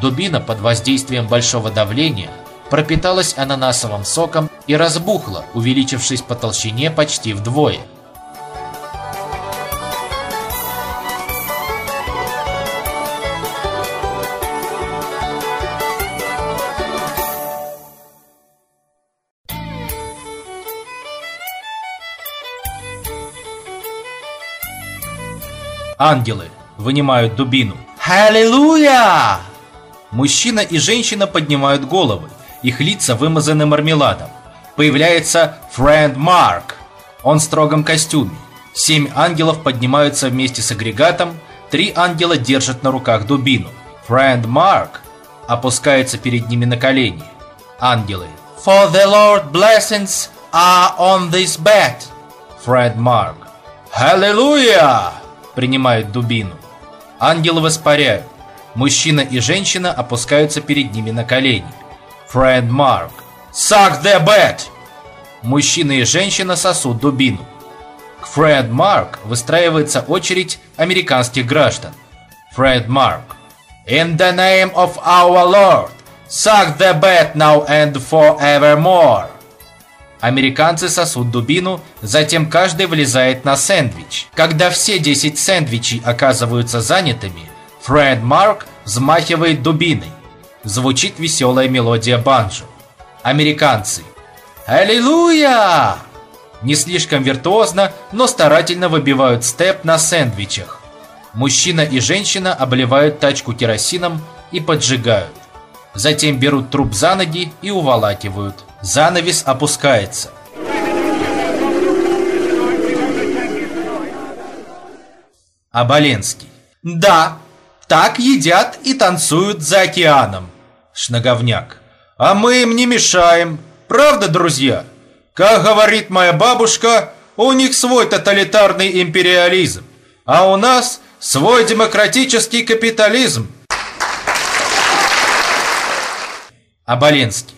Дубина под воздействием большого давления пропиталась ананасовым соком и разбухла, увеличившись по толщине почти вдвое. Ангелы вынимают дубину. Аллилуйя! Мужчина и женщина поднимают головы, их лица вымазаны мармеладом. Появляется Фрэнд Марк. Он в строгом костюме. Семь ангелов поднимаются вместе с агрегатом, три ангела держат на руках дубину. Фрэнд Марк опускается перед ними на колени. Ангелы. For the Lord blessings are on this bed. Фрэнд Марк. Аллилуйя! Принимает дубину. Ангелы воспаряют. Мужчина и женщина опускаются перед ними на колени. Фрэнд Марк. Suck the bed! Мужчина и женщина сосут дубину. К Фрэнд Марк выстраивается очередь американских граждан. Фрэнд Марк. In the name of our Lord, suck the bed now and forevermore. Американцы сосут дубину, затем каждый влезает на сэндвич. Когда все 10 сэндвичей оказываются занятыми, Фрэнд Марк взмахивает дубиной. Звучит веселая мелодия банджо. Американцы. Аллилуйя! Не слишком виртуозно, но старательно выбивают степ на сэндвичах. Мужчина и женщина обливают тачку керосином и поджигают. Затем берут труп за ноги и уволакивают. Занавес опускается. Оболенский. Да, так едят и танцуют за океаном. Шнаговняк. А мы им не мешаем. Правда, друзья? Как говорит моя бабушка, у них свой тоталитарный империализм, а у нас свой демократический капитализм. Оболенский.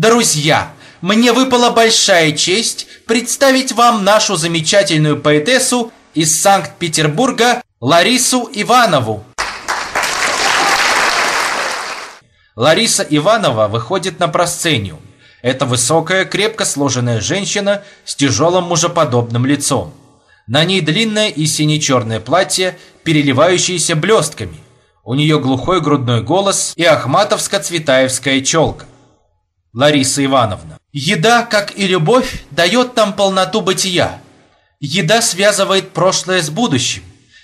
Друзья, мне выпала большая честь представить вам нашу замечательную поэтессу из Санкт-Петербурга Ларису Иванову. Лариса Иванова выходит на просцению. Это высокая, крепко сложенная женщина с тяжелым мужеподобным лицом. На ней длинное и сине-черное платье, переливающееся блестками. У нее глухой грудной голос и ахматовско-цветаевская челка. Лариса Ивановна. Еда, как и любовь, дает нам полноту бытия. Еда связывает прошлое с будущим.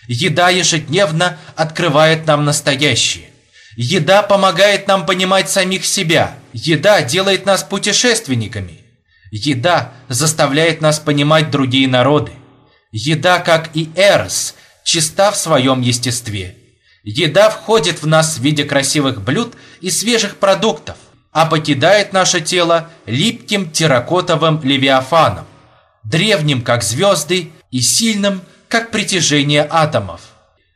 Еда ежедневно открывает нам настоящее. Еда помогает нам понимать самих себя. Еда делает нас путешественниками. Еда заставляет нас понимать другие народы. Еда, как и Эрос, чиста в своем естестве. Еда входит в нас в виде красивых блюд и свежих продуктов, а покидает наше тело липким терракотовым левиафаном, древним, как звезды, и сильным, как притяжение атомов.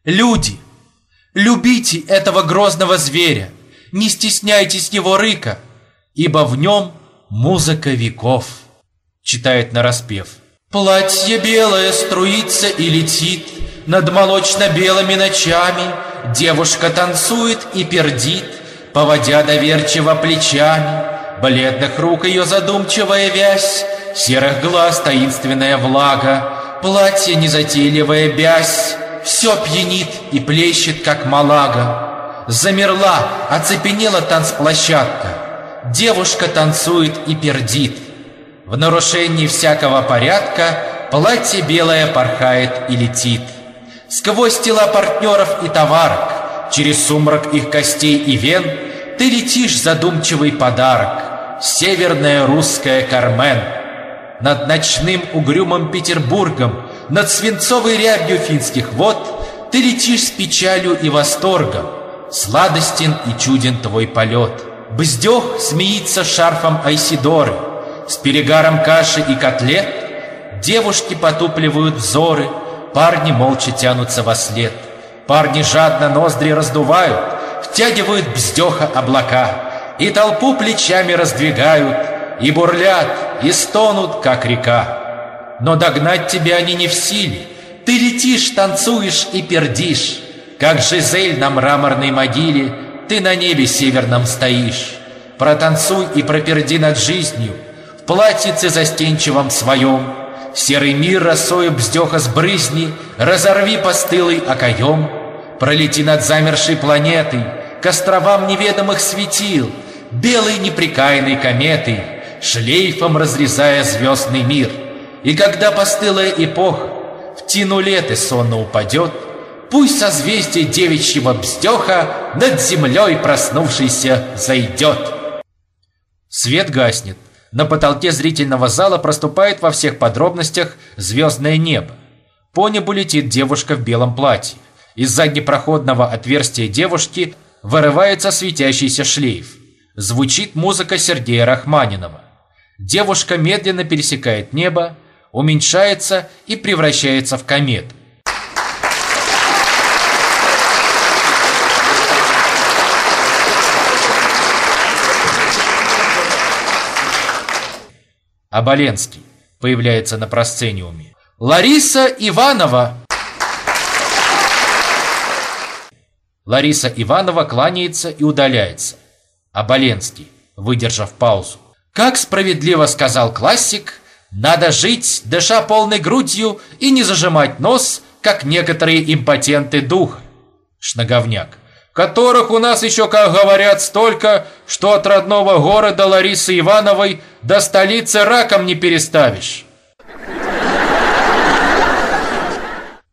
Люди – Любите этого грозного зверя, не стесняйтесь его рыка, ибо в нем музыка веков. Читает нараспев. Платье белое струится и летит над молочно-белыми ночами, Девушка танцует и пердит, поводя доверчиво плечами. Бледных рук ее задумчивая вязь, серых глаз таинственная влага, Платье незатейливая бязь, все пьянит и плещет, как малага. Замерла, оцепенела танцплощадка. Девушка танцует и пердит. В нарушении всякого порядка платье белое порхает и летит. Сквозь тела партнеров и товарок, через сумрак их костей и вен, ты летишь задумчивый подарок, северная русская Кармен. Над ночным угрюмым Петербургом над свинцовой рябью финских вод Ты летишь с печалью и восторгом, Сладостен и чуден твой полет. Бздех смеется шарфом Айсидоры, С перегаром каши и котлет Девушки потупливают взоры, Парни молча тянутся во след. Парни жадно ноздри раздувают, Втягивают бздеха облака И толпу плечами раздвигают, И бурлят, и стонут, как река. Но догнать тебя они не в силе. Ты летишь, танцуешь и пердишь. Как Жизель на мраморной могиле, Ты на небе северном стоишь. Протанцуй и проперди над жизнью, В платьице застенчивом своем. Серый мир росою бздеха сбрызни, Разорви постылый окоем. Пролети над замершей планетой, К островам неведомых светил, Белой неприкаянной кометой, Шлейфом разрезая звездный мир — и когда постылая эпоха в тину лет и сонно упадет, Пусть созвездие девичьего бздеха Над землей проснувшийся зайдет. Свет гаснет. На потолке зрительного зала проступает во всех подробностях звездное небо. По небу летит девушка в белом платье. Из заднепроходного отверстия девушки вырывается светящийся шлейф. Звучит музыка Сергея Рахманинова. Девушка медленно пересекает небо, уменьшается и превращается в комет. Оболенский появляется на просцениуме. Лариса Иванова! Лариса Иванова кланяется и удаляется. Оболенский, выдержав паузу. Как справедливо сказал классик, надо жить, дыша полной грудью и не зажимать нос, как некоторые импотенты духа. Шнаговняк. Которых у нас еще, как говорят, столько, что от родного города Ларисы Ивановой до столицы раком не переставишь.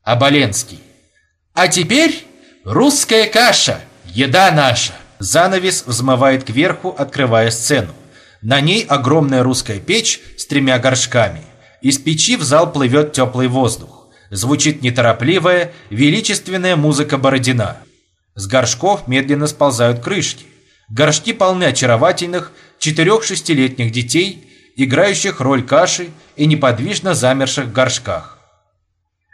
Оболенский. А теперь русская каша, еда наша. Занавес взмывает кверху, открывая сцену. На ней огромная русская печь с тремя горшками. Из печи в зал плывет теплый воздух. Звучит неторопливая, величественная музыка Бородина. С горшков медленно сползают крышки. Горшки полны очаровательных четырех-шестилетних детей, играющих роль каши и неподвижно замерших в горшках.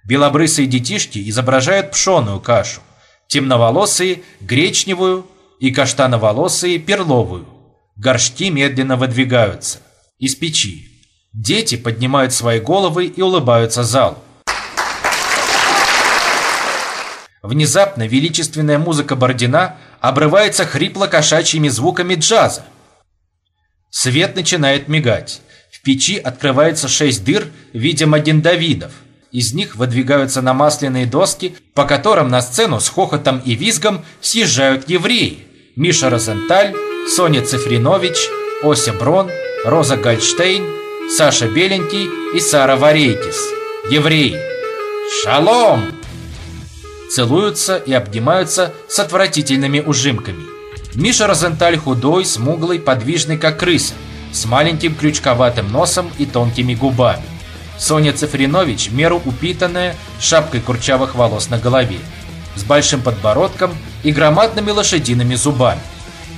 Белобрысые детишки изображают пшеную кашу, темноволосые – гречневую и каштановолосые – перловую. Горшки медленно выдвигаются. Из печи. Дети поднимают свои головы и улыбаются залу. Внезапно величественная музыка Бородина обрывается хрипло-кошачьими звуками джаза. Свет начинает мигать. В печи открывается шесть дыр в виде Давидов. Из них выдвигаются намасленные доски, по которым на сцену с хохотом и визгом съезжают евреи. Миша Розенталь, Соня Цифринович, Ося Брон, Роза Гальштейн, Саша Беленький и Сара Варейкис. Евреи. Шалом! Целуются и обнимаются с отвратительными ужимками. Миша Розенталь худой, смуглый, подвижный, как крыса, с маленьким крючковатым носом и тонкими губами. Соня Цифринович, меру упитанная, шапкой курчавых волос на голове, с большим подбородком и громадными лошадиными зубами.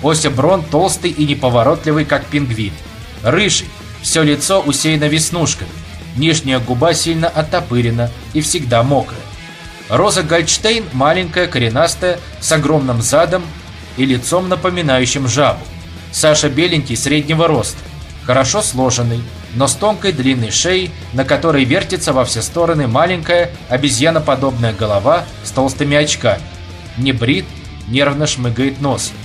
Ося Брон толстый и неповоротливый, как пингвин. Рыжий, все лицо усеяно веснушками. Нижняя губа сильно оттопырена и всегда мокрая. Роза Гальдштейн маленькая, коренастая, с огромным задом и лицом, напоминающим жабу. Саша беленький, среднего роста, хорошо сложенный, но с тонкой длинной шеей, на которой вертится во все стороны маленькая обезьяноподобная голова с толстыми очками. Не брит, нервно шмыгает носом.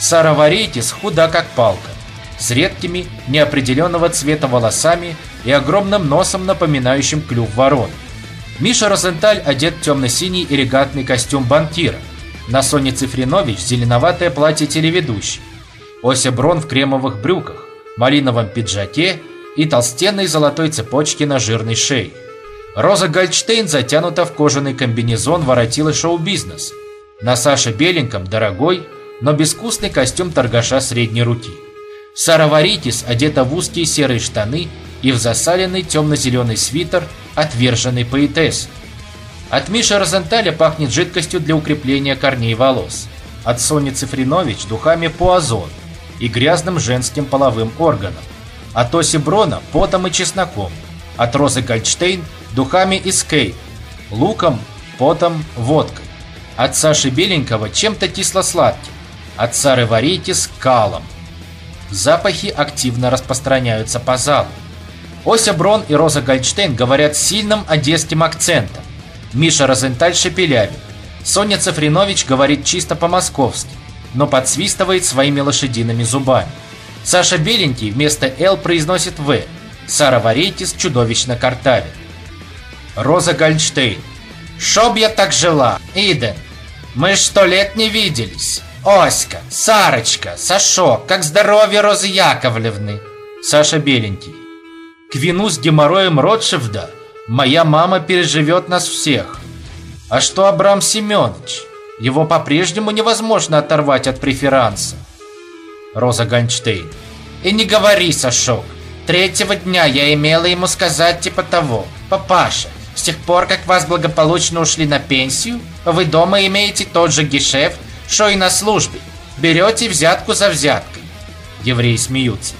Сара Варейтис худа как палка, с редкими, неопределенного цвета волосами и огромным носом, напоминающим клюв ворон. Миша Розенталь одет в темно-синий ирригатный костюм банкира. На Соне Цифринович зеленоватое платье телеведущей. Ося Брон в кремовых брюках, малиновом пиджаке и толстенной золотой цепочке на жирной шее. Роза Гальдштейн затянута в кожаный комбинезон воротила шоу-бизнес. На Саше Беленьком дорогой, но безвкусный костюм торгаша средней руки. Сара Варитис одета в узкие серые штаны и в засаленный темно-зеленый свитер отверженный поэтесс. От Миши Розенталя пахнет жидкостью для укрепления корней волос. От Сони Цифринович духами пуазон и грязным женским половым органом. От Оси Брона потом и чесноком. От Розы Гольдштейн духами из кейт, луком, потом, водкой. От Саши Беленького чем-то кисло-сладким от Сары Варейки калом. Запахи активно распространяются по залу. Ося Брон и Роза Гольдштейн говорят с сильным одесским акцентом. Миша Розенталь шепелявит. Соня Цифринович говорит чисто по-московски, но подсвистывает своими лошадиными зубами. Саша Беленький вместо «Л» произносит «В». Сара Варейтис чудовищно картавит. Роза Гольдштейн. «Шоб я так жила, Иден. Мы сто лет не виделись». Оська, Сарочка, Сашок, как здоровье Розы Яковлевны. Саша Беленький. Клянусь геморроем Ротшильда, моя мама переживет нас всех. А что Абрам Семенович? Его по-прежнему невозможно оторвать от преферанса. Роза Ганштейн. И не говори, Сашок. Третьего дня я имела ему сказать типа того. Папаша, с тех пор, как вас благополучно ушли на пенсию, вы дома имеете тот же гешефт, что и на службе. Берете взятку за взяткой. Евреи смеются.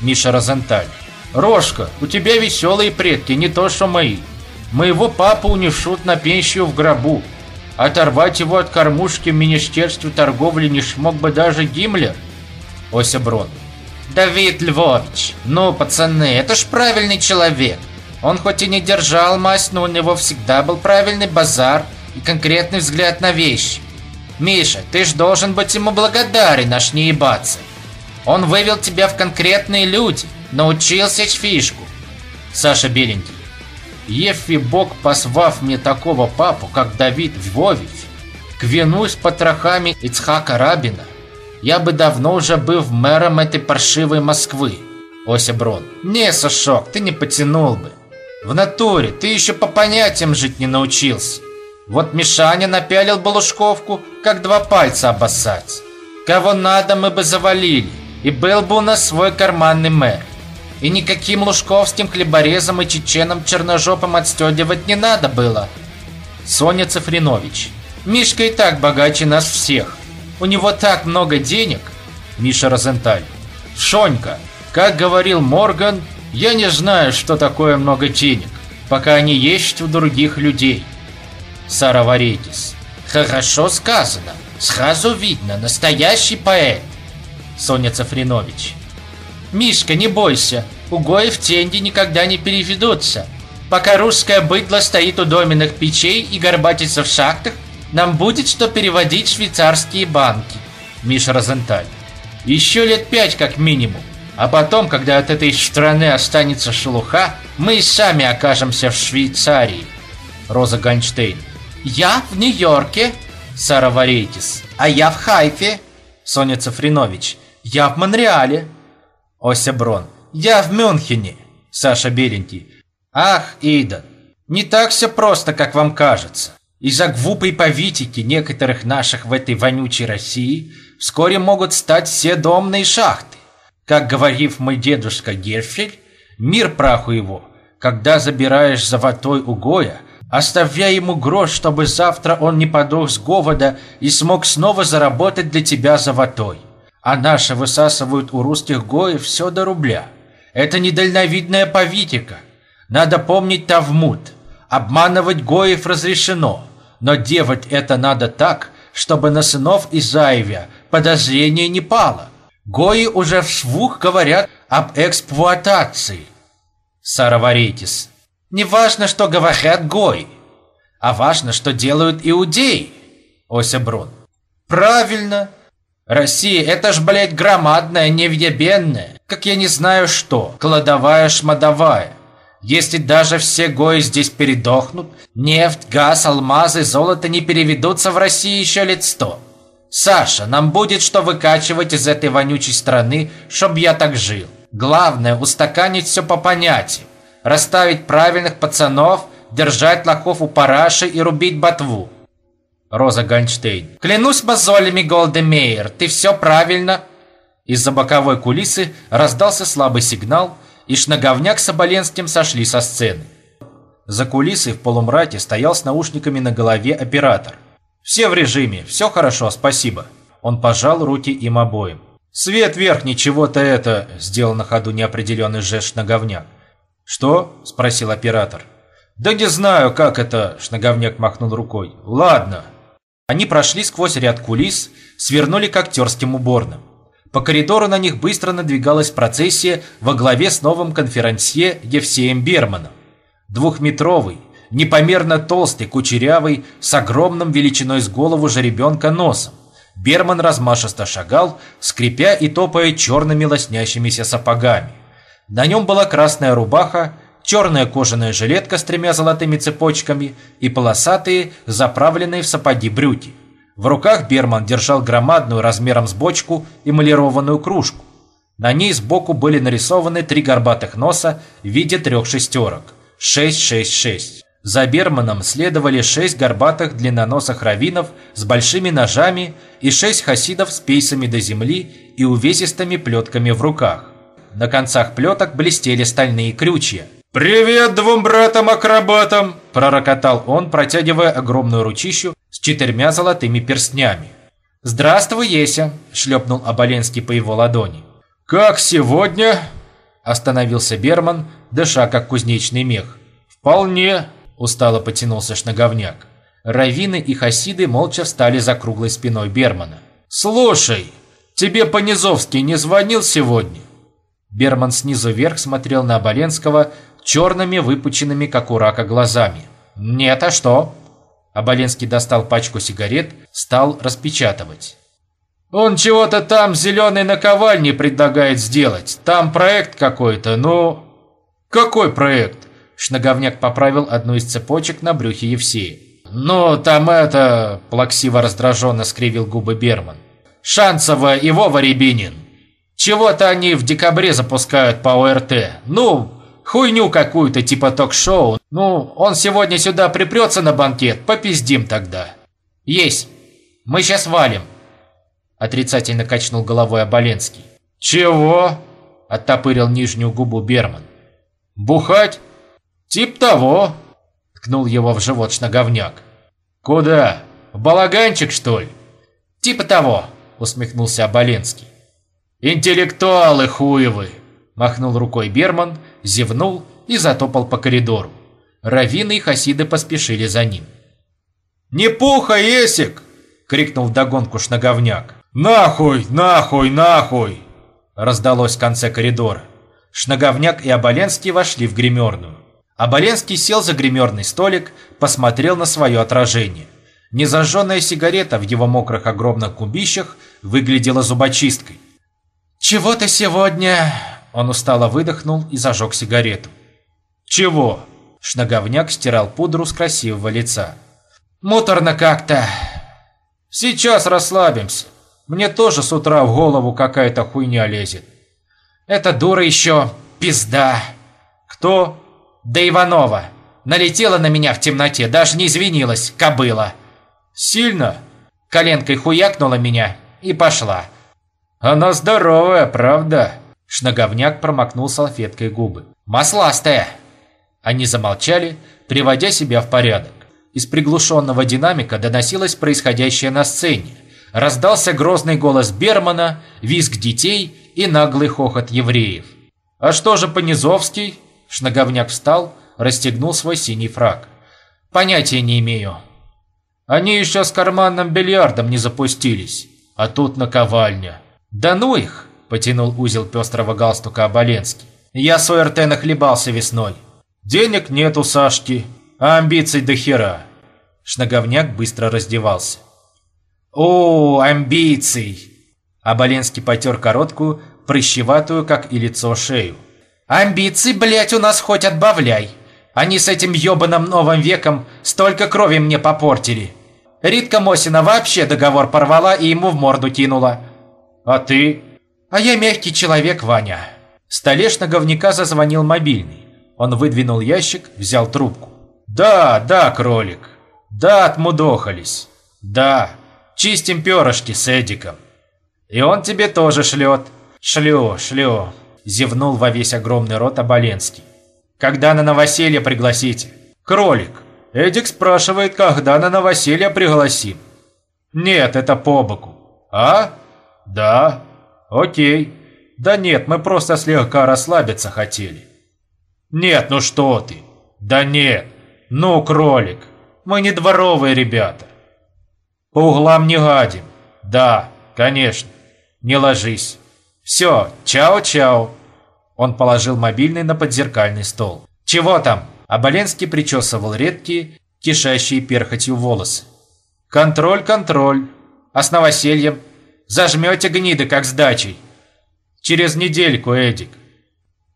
Миша Розенталь. Рожка, у тебя веселые предки, не то что мои. Моего папу унесут на пенсию в гробу. Оторвать его от кормушки в Министерстве торговли не смог бы даже Гиммлер. Ося Брон. Давид Львович, ну, пацаны, это ж правильный человек. Он хоть и не держал масть, но у него всегда был правильный базар и конкретный взгляд на вещи. Миша, ты ж должен быть ему благодарен, аж не ебаться. Он вывел тебя в конкретные люди, научился фишку. Саша Беленький. Ефи Бог, посвав мне такого папу, как Давид Львович, клянусь потрохами Ицхака Рабина, я бы давно уже был мэром этой паршивой Москвы. Ося Брон. Не, Сашок, ты не потянул бы. В натуре, ты еще по понятиям жить не научился. Вот Мишаня напялил балушковку, как два пальца обоссать. Кого надо, мы бы завалили, и был бы у нас свой карманный мэр. И никаким лужковским хлеборезом и чеченам черножопом отстегивать не надо было. Соня Цифринович. Мишка и так богаче нас всех. У него так много денег. Миша Розенталь. Шонька, как говорил Морган, я не знаю, что такое много денег, пока они есть у других людей. Сара Варетис. Хорошо сказано. Сразу видно, настоящий поэт. Соня Цифринович. Мишка, не бойся, угои в тенди никогда не переведутся. Пока русское быдло стоит у доменных печей и горбатится в шахтах, нам будет что переводить швейцарские банки. Миша Розенталь. Еще лет пять как минимум. А потом, когда от этой страны останется шелуха, мы и сами окажемся в Швейцарии. Роза Ганштейн. Я в Нью-Йорке. Сара Варейтис. А я в Хайфе. Соня Цифринович. Я в Монреале. Ося Брон. Я в Мюнхене. Саша Беленький. Ах, Ида, не так все просто, как вам кажется. Из-за глупой политики некоторых наших в этой вонючей России вскоре могут стать все домные шахты. Как говорив мой дедушка Герфель, мир праху его, когда забираешь золотой угоя, оставя ему грош, чтобы завтра он не подох с голода и смог снова заработать для тебя золотой. А наши высасывают у русских гоев все до рубля. Это недальновидная политика. Надо помнить Тавмуд. Обманывать гоев разрешено. Но делать это надо так, чтобы на сынов Изаевя подозрение не пало. Гои уже вслух говорят об эксплуатации. Сара Варитис. Не важно, что говорят гои, а важно, что делают иудеи. Ося Брун. Правильно. Россия, это ж, блядь, громадная, невъебенная, как я не знаю что, кладовая шмадовая. Если даже все гои здесь передохнут, нефть, газ, алмазы, золото не переведутся в России еще лет сто. Саша, нам будет что выкачивать из этой вонючей страны, чтоб я так жил. Главное, устаканить все по понятиям. Расставить правильных пацанов, держать лохов у параши и рубить ботву. Роза Ганштейн. Клянусь мозолями, Голдемейер, ты все правильно. Из-за боковой кулисы раздался слабый сигнал, и Шнаговняк с Оболенским сошли со сцены. За кулисой в полумрате стоял с наушниками на голове оператор. «Все в режиме, все хорошо, спасибо». Он пожал руки им обоим. «Свет вверх, ничего-то это...» – сделал на ходу неопределенный жест Шнаговняк. «Что?» – спросил оператор. «Да не знаю, как это...» – Шнаговняк махнул рукой. «Ладно». Они прошли сквозь ряд кулис, свернули к актерским уборным. По коридору на них быстро надвигалась процессия во главе с новым конферансье Евсеем Берманом. Двухметровый, непомерно толстый, кучерявый, с огромным величиной с голову жеребенка носом. Берман размашисто шагал, скрипя и топая черными лоснящимися сапогами. На нем была красная рубаха, черная кожаная жилетка с тремя золотыми цепочками и полосатые, заправленные в сапоги брюки. В руках Берман держал громадную размером с бочку эмалированную кружку. На ней сбоку были нарисованы три горбатых носа в виде трех шестерок. 666. За Берманом следовали шесть горбатых длинноносых раввинов с большими ножами и шесть хасидов с пейсами до земли и увесистыми плетками в руках. На концах плеток блестели стальные крючья. «Привет двум братам-акробатам!» – пророкотал он, протягивая огромную ручищу с четырьмя золотыми перстнями. «Здравствуй, Еся!» – шлепнул Оболенский по его ладони. «Как сегодня?» – остановился Берман, дыша как кузнечный мех. «Вполне!» Устало потянулся шнаговняк. Равины и хасиды молча встали за круглой спиной Бермана. «Слушай, тебе Понизовский не звонил сегодня?» Берман снизу вверх смотрел на Оболенского черными выпученными, как у рака, глазами. «Нет, а что?» Оболенский достал пачку сигарет, стал распечатывать. «Он чего-то там зеленой наковальни предлагает сделать. Там проект какой-то, ну...» «Какой проект?» Шнаговняк поправил одну из цепочек на брюхе Евсея. «Ну, там это...» – плаксиво раздраженно скривил губы Берман. «Шанцева и Вова Рябинин. Чего-то они в декабре запускают по ОРТ. Ну, хуйню какую-то типа ток-шоу. Ну, он сегодня сюда припрется на банкет, попиздим тогда». «Есть. Мы сейчас валим», – отрицательно качнул головой Оболенский. «Чего?» – оттопырил нижнюю губу Берман. «Бухать?» «Тип того!» – ткнул его в живот шнаговняк. «Куда? В балаганчик, что ли?» «Типа того!» – усмехнулся Оболенский. «Интеллектуалы хуевы!» – махнул рукой Берман, зевнул и затопал по коридору. Равины и хасиды поспешили за ним. «Не пуха, Есик!» – крикнул вдогонку шнаговняк. «Нахуй, нахуй, нахуй!» – раздалось в конце коридора. Шнаговняк и Оболенский вошли в гримерную. Оболенский сел за гримерный столик, посмотрел на свое отражение. Незажженная сигарета в его мокрых огромных кубищах выглядела зубочисткой. «Чего ты сегодня?» Он устало выдохнул и зажег сигарету. «Чего?» Шнаговняк стирал пудру с красивого лица. «Муторно как-то. Сейчас расслабимся. Мне тоже с утра в голову какая-то хуйня лезет. Эта дура еще пизда». «Кто?» Да Иванова. Налетела на меня в темноте, даже не извинилась, кобыла. Сильно? Коленкой хуякнула меня и пошла. Она здоровая, правда? Шнаговняк промокнул салфеткой губы. Масластая. Они замолчали, приводя себя в порядок. Из приглушенного динамика доносилось происходящее на сцене. Раздался грозный голос Бермана, визг детей и наглый хохот евреев. «А что же Понизовский?» Шнаговняк встал, расстегнул свой синий фраг. «Понятия не имею». «Они еще с карманным бильярдом не запустились, а тут наковальня». «Да ну их!» – потянул узел пестрого галстука Оболенский. «Я с ОРТ нахлебался весной». «Денег нет у Сашки, а амбиций до хера». Шнаговняк быстро раздевался. «О, амбиций!» Оболенский потер короткую, прыщеватую, как и лицо, шею. Амбиции, блядь, у нас хоть отбавляй. Они с этим ёбаным новым веком столько крови мне попортили. Ритка Мосина вообще договор порвала и ему в морду кинула. А ты? А я мягкий человек, Ваня. В столе шнаговника зазвонил мобильный. Он выдвинул ящик, взял трубку. Да, да, кролик. Да, отмудохались. Да, чистим перышки с Эдиком. И он тебе тоже шлет. Шлю, шлю зевнул во весь огромный рот Оболенский. «Когда на новоселье пригласите?» «Кролик. Эдик спрашивает, когда на новоселье пригласим?» «Нет, это по боку». «А? Да. Окей. Да нет, мы просто слегка расслабиться хотели». «Нет, ну что ты? Да нет. Ну, кролик, мы не дворовые ребята». «По углам не гадим». «Да, конечно. Не ложись». «Все, чао-чао». Он положил мобильный на подзеркальный стол. «Чего там?» Оболенский причесывал редкие, кишащие перхотью волосы. «Контроль, контроль. А с новосельем? Зажмете гниды, как с. Через недельку, Эдик».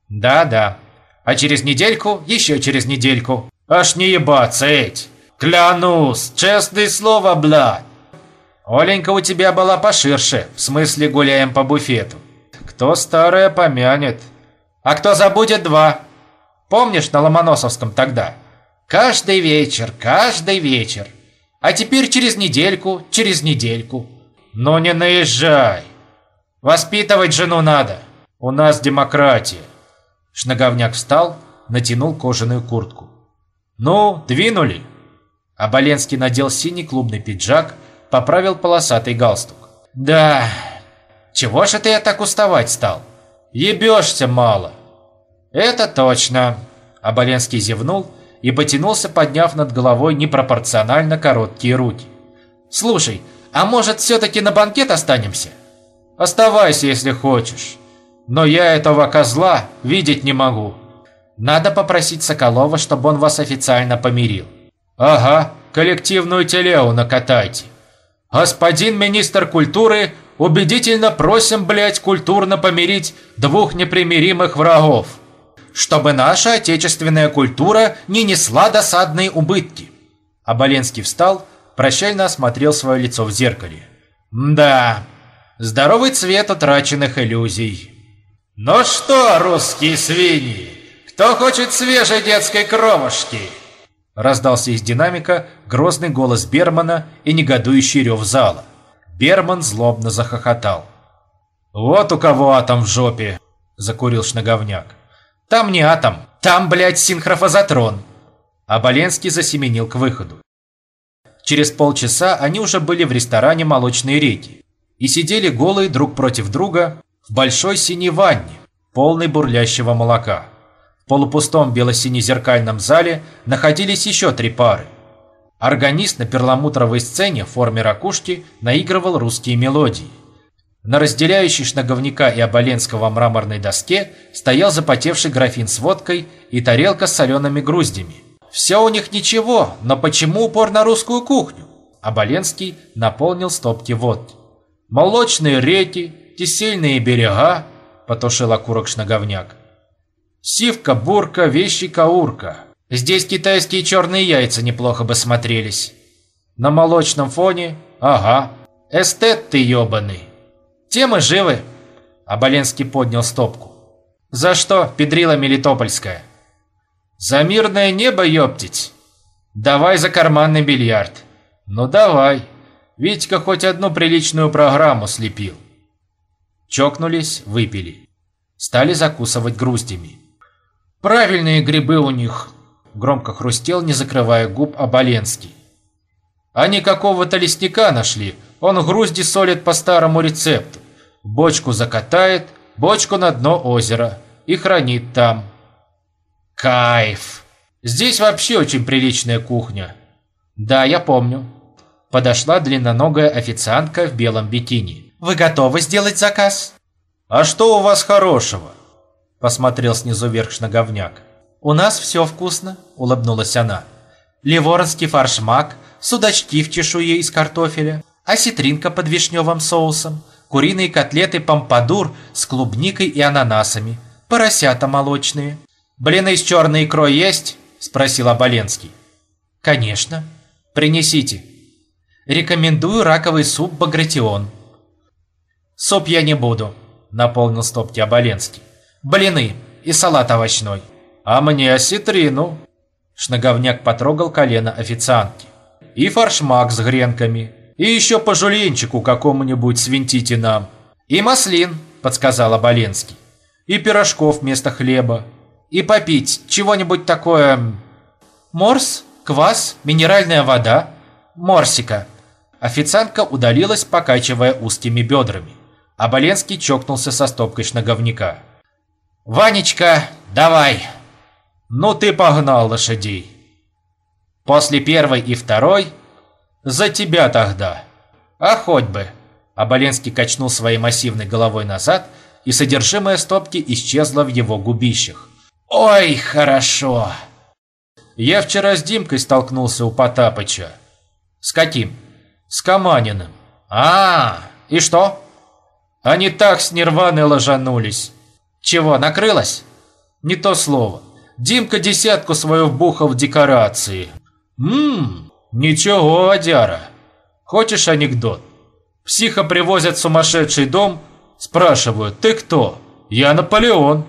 «Да-да. А через недельку, еще через недельку. Аж не ебаться, Эдь. Клянусь, честное слово, блядь. Оленька у тебя была поширше, в смысле гуляем по буфету. Кто старое помянет. А кто забудет два. Помнишь на Ломоносовском тогда? Каждый вечер, каждый вечер. А теперь через недельку, через недельку. Но не наезжай. Воспитывать жену надо. У нас демократия. Шнаговняк встал, натянул кожаную куртку. Ну, двинули. Оболенский надел синий клубный пиджак, поправил полосатый галстук. Да, чего же ты я так уставать стал? Ебешься мало. Это точно. Оболенский зевнул и потянулся, подняв над головой непропорционально короткие руки. «Слушай, а может, все-таки на банкет останемся?» «Оставайся, если хочешь. Но я этого козла видеть не могу». «Надо попросить Соколова, чтобы он вас официально помирил». «Ага, коллективную телеу накатайте. Господин министр культуры, убедительно просим, блядь, культурно помирить двух непримиримых врагов» чтобы наша отечественная культура не несла досадные убытки. Оболенский встал, прощально осмотрел свое лицо в зеркале. Да, здоровый цвет утраченных иллюзий. «Ну что, русские свиньи, кто хочет свежей детской кровушки?» Раздался из динамика грозный голос Бермана и негодующий рев зала. Берман злобно захохотал. «Вот у кого атом в жопе!» – закурил Шнаговняк. Там не атом, там, блядь, синхрофазотрон. А Боленский засеменил к выходу. Через полчаса они уже были в ресторане «Молочные реки» и сидели голые друг против друга в большой синей ванне, полной бурлящего молока. В полупустом бело-сине-зеркальном зале находились еще три пары. Органист на перламутровой сцене в форме ракушки наигрывал русские мелодии. На разделяющей Шнаговника и Оболенского мраморной доске стоял запотевший графин с водкой и тарелка с солеными груздями. Все у них ничего, но почему упор на русскую кухню? Оболенский наполнил стопки водки. «Молочные реки, кисельные берега», – потушил окурок Шнаговняк. «Сивка-бурка, вещи-каурка. Здесь китайские черные яйца неплохо бы смотрелись. На молочном фоне? Ага. Эстет ты ебаный. Те мы живы. Оболенский поднял стопку. За что, педрила Мелитопольская? За мирное небо, ёптить. Давай за карманный бильярд. Ну давай. Витька хоть одну приличную программу слепил. Чокнулись, выпили. Стали закусывать груздями. Правильные грибы у них. Громко хрустел, не закрывая губ, Оболенский. Они какого-то лесника нашли. Он грузди солит по старому рецепту бочку закатает, бочку на дно озера и хранит там. Кайф! Здесь вообще очень приличная кухня. Да, я помню. Подошла длинноногая официантка в белом бикини. Вы готовы сделать заказ? А что у вас хорошего? Посмотрел снизу вверх шнаговняк. У нас все вкусно, улыбнулась она. Ливорнский фаршмак, судачки в чешуе из картофеля, осетринка под вишневым соусом, куриные котлеты помпадур с клубникой и ананасами, поросята молочные. «Блины с черной икрой есть?» – спросил Оболенский. «Конечно. Принесите. Рекомендую раковый суп «Багратион». «Суп я не буду», – наполнил стопки Оболенский. «Блины и салат овощной». «А мне осетрину». Шнаговняк потрогал колено официантки. «И форшмак с гренками». И еще по жульенчику какому-нибудь свинтите нам. И маслин, подсказал Оболенский. И пирожков вместо хлеба. И попить чего-нибудь такое... Морс, квас, минеральная вода, морсика. Официантка удалилась, покачивая узкими бедрами. Оболенский чокнулся со стопкой шнаговника. «Ванечка, давай!» «Ну ты погнал лошадей!» После первой и второй за тебя тогда. А хоть бы. Оболенский качнул своей массивной головой назад, и содержимое стопки исчезло в его губищах. Ой, хорошо. Я вчера с Димкой столкнулся у Потапыча. С каким? С Каманиным. А, и что? Они так с нирваной ложанулись. Чего, накрылось? Не то слово. Димка десятку свою вбухал в декорации. Ммм, «Ничего, Адяра. Хочешь анекдот? Психа привозят в сумасшедший дом, спрашивают, ты кто? Я Наполеон.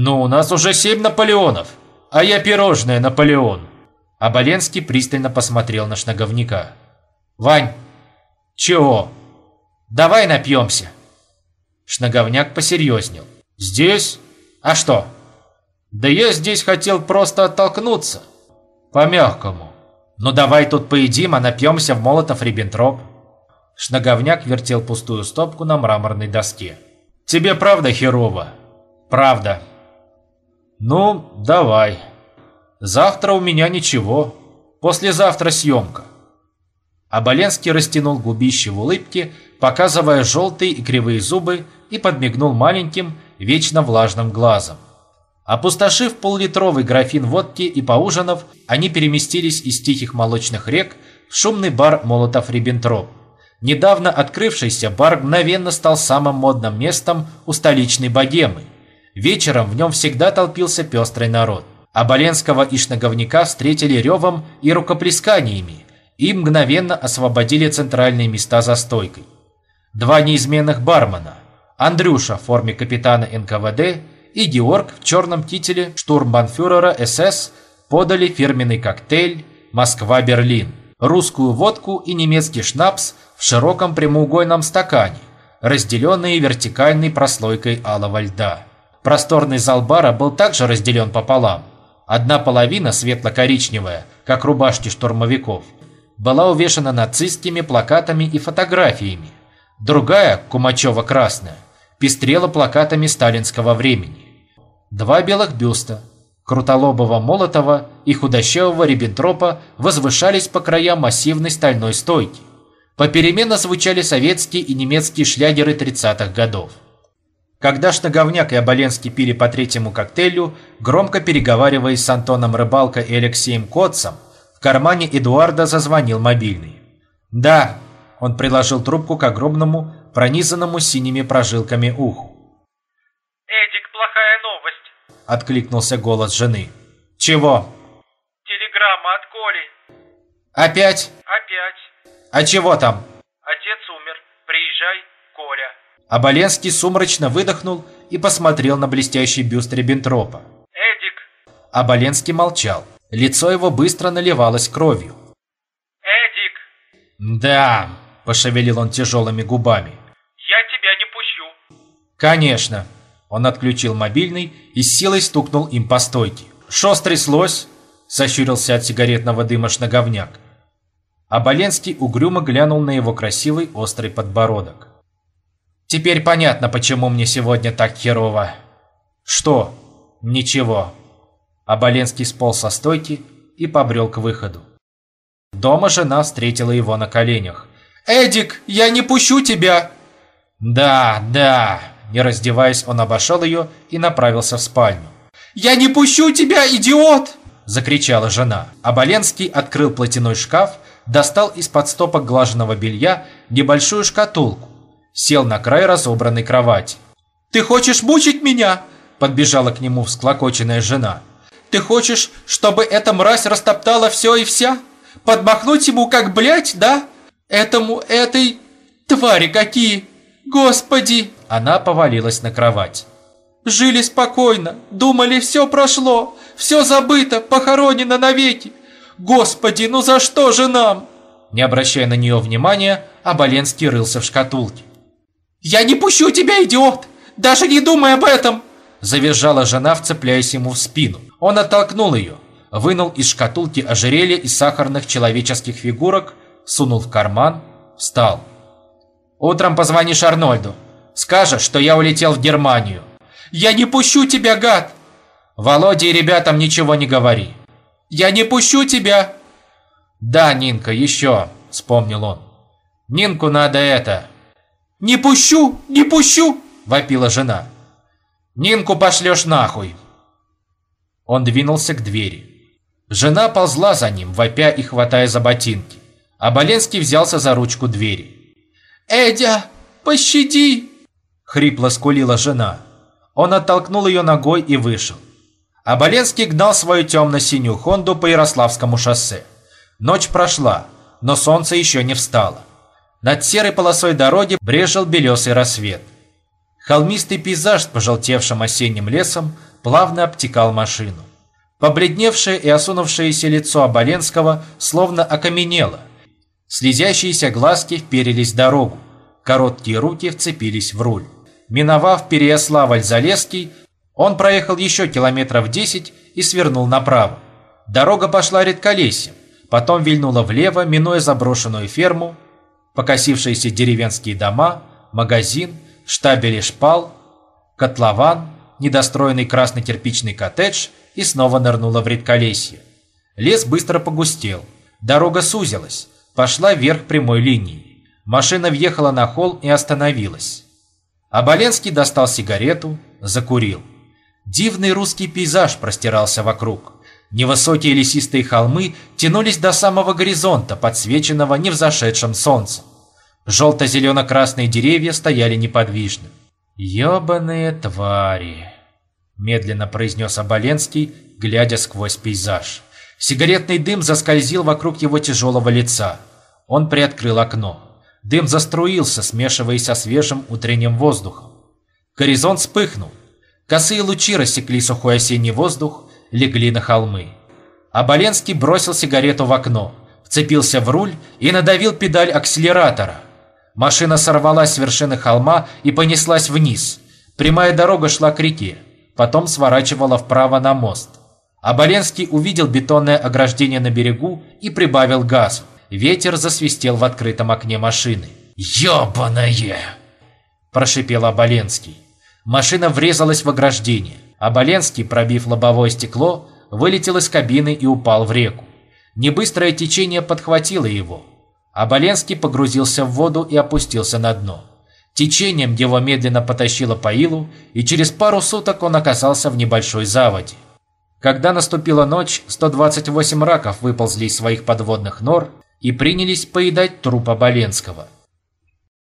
Ну, у нас уже семь Наполеонов, а я пирожное Наполеон. Оболенский пристально посмотрел на шнаговника. «Вань, чего? Давай напьемся!» Шнаговняк посерьезнел. «Здесь? А что?» «Да я здесь хотел просто оттолкнуться. По-мягкому. Ну давай тут поедим, а напьемся в Молотов-Риббентроп». Шнаговняк вертел пустую стопку на мраморной доске. «Тебе правда херово?» «Правда». «Ну, давай. Завтра у меня ничего. Послезавтра съемка». Аболенский растянул губище в улыбке, показывая желтые и кривые зубы, и подмигнул маленьким, вечно влажным глазом. Опустошив поллитровый графин водки и поужинав, они переместились из тихих молочных рек в шумный бар Молотов-Риббентроп. Недавно открывшийся бар мгновенно стал самым модным местом у столичной богемы. Вечером в нем всегда толпился пестрый народ. А Боленского и Шнаговника встретили ревом и рукоплесканиями и мгновенно освободили центральные места за стойкой. Два неизменных бармена – Андрюша в форме капитана НКВД и Георг в черном кителе штурмбанфюрера СС подали фирменный коктейль «Москва-Берлин», русскую водку и немецкий шнапс в широком прямоугольном стакане, разделенные вертикальной прослойкой алого льда. Просторный зал бара был также разделен пополам. Одна половина, светло-коричневая, как рубашки штурмовиков, была увешана нацистскими плакатами и фотографиями. Другая, Кумачева-красная, пестрела плакатами сталинского времени. Два белых бюста Крутолобого Молотова и худощавого Риббентропа возвышались по краям массивной стальной стойки. Попеременно звучали советские и немецкие шлягеры 30-х годов. Когда Шнаговняк и Оболенский пили по третьему коктейлю, громко переговариваясь с Антоном Рыбалко и Алексеем Котцем, в кармане Эдуарда зазвонил мобильный. «Да», – он приложил трубку к огромному, пронизанному синими прожилками уху. «Эдик, плохая новость!» – откликнулся голос жены. «Чего?» «Телеграмма от Коли». «Опять?» «Опять». «А чего там?» Оболенский сумрачно выдохнул и посмотрел на блестящий бюст Риббентропа. «Эдик!» Оболенский молчал. Лицо его быстро наливалось кровью. «Эдик!» «Да!» – пошевелил он тяжелыми губами. «Я тебя не пущу!» «Конечно!» Он отключил мобильный и с силой стукнул им по стойке. «Шо стряслось?» – сощурился от сигаретного дыма шнаговняк. Оболенский угрюмо глянул на его красивый острый подбородок. «Теперь понятно, почему мне сегодня так херово». «Что?» «Ничего». Оболенский сполз со стойки и побрел к выходу. Дома жена встретила его на коленях. «Эдик, я не пущу тебя!» «Да, да!» Не раздеваясь, он обошел ее и направился в спальню. «Я не пущу тебя, идиот!» Закричала жена. Оболенский открыл платяной шкаф, достал из-под стопок глаженного белья небольшую шкатулку, сел на край разобранной кровати. «Ты хочешь мучить меня?» Подбежала к нему всклокоченная жена. «Ты хочешь, чтобы эта мразь растоптала все и вся? Подмахнуть ему как блять, да? Этому, этой... твари какие! Господи!» Она повалилась на кровать. «Жили спокойно, думали, все прошло, все забыто, похоронено навеки. Господи, ну за что же нам?» Не обращая на нее внимания, Оболенский рылся в шкатулке. «Я не пущу тебя, идиот! Даже не думай об этом!» Завизжала жена, вцепляясь ему в спину. Он оттолкнул ее, вынул из шкатулки ожерелье из сахарных человеческих фигурок, сунул в карман, встал. «Утром позвонишь Арнольду. Скажешь, что я улетел в Германию». «Я не пущу тебя, гад!» «Володе и ребятам ничего не говори». «Я не пущу тебя!» «Да, Нинка, еще», — вспомнил он. «Нинку надо это...» «Не пущу! Не пущу!» — вопила жена. «Нинку пошлешь нахуй!» Он двинулся к двери. Жена ползла за ним, вопя и хватая за ботинки. А Боленский взялся за ручку двери. «Эдя, пощади!» — хрипло скулила жена. Он оттолкнул ее ногой и вышел. А Боленский гнал свою темно-синюю Хонду по Ярославскому шоссе. Ночь прошла, но солнце еще не встало. Над серой полосой дороги брежил белесый рассвет. Холмистый пейзаж с пожелтевшим осенним лесом плавно обтекал машину. Побледневшее и осунувшееся лицо Оболенского словно окаменело. Слезящиеся глазки вперились в дорогу. Короткие руки вцепились в руль. Миновав Переяславль-Залесский, он проехал еще километров 10 и свернул направо. Дорога пошла редколесьем, потом вильнула влево, минуя заброшенную ферму, покосившиеся деревенские дома, магазин, штабели шпал, котлован, недостроенный красный кирпичный коттедж и снова нырнула в редколесье. Лес быстро погустел, дорога сузилась, пошла вверх прямой линии. Машина въехала на холм и остановилась. Оболенский достал сигарету, закурил. Дивный русский пейзаж простирался вокруг. Невысокие лесистые холмы тянулись до самого горизонта, подсвеченного невзошедшим солнцем. Желто-зелено-красные деревья стояли неподвижно. «Ебаные твари!» – медленно произнес Оболенский, глядя сквозь пейзаж. Сигаретный дым заскользил вокруг его тяжелого лица. Он приоткрыл окно. Дым заструился, смешиваясь со свежим утренним воздухом. Горизонт вспыхнул. Косые лучи рассекли сухой осенний воздух, легли на холмы. Оболенский бросил сигарету в окно, вцепился в руль и надавил педаль акселератора. Машина сорвалась с вершины холма и понеслась вниз. Прямая дорога шла к реке, потом сворачивала вправо на мост. Оболенский увидел бетонное ограждение на берегу и прибавил газу. Ветер засвистел в открытом окне машины. «Ёбаное!» – прошипел Оболенский. Машина врезалась в ограждение. Оболенский, пробив лобовое стекло, вылетел из кабины и упал в реку. Небыстрое течение подхватило его. Оболенский погрузился в воду и опустился на дно. Течением его медленно потащило по илу, и через пару суток он оказался в небольшой заводе. Когда наступила ночь, 128 раков выползли из своих подводных нор и принялись поедать труп Оболенского –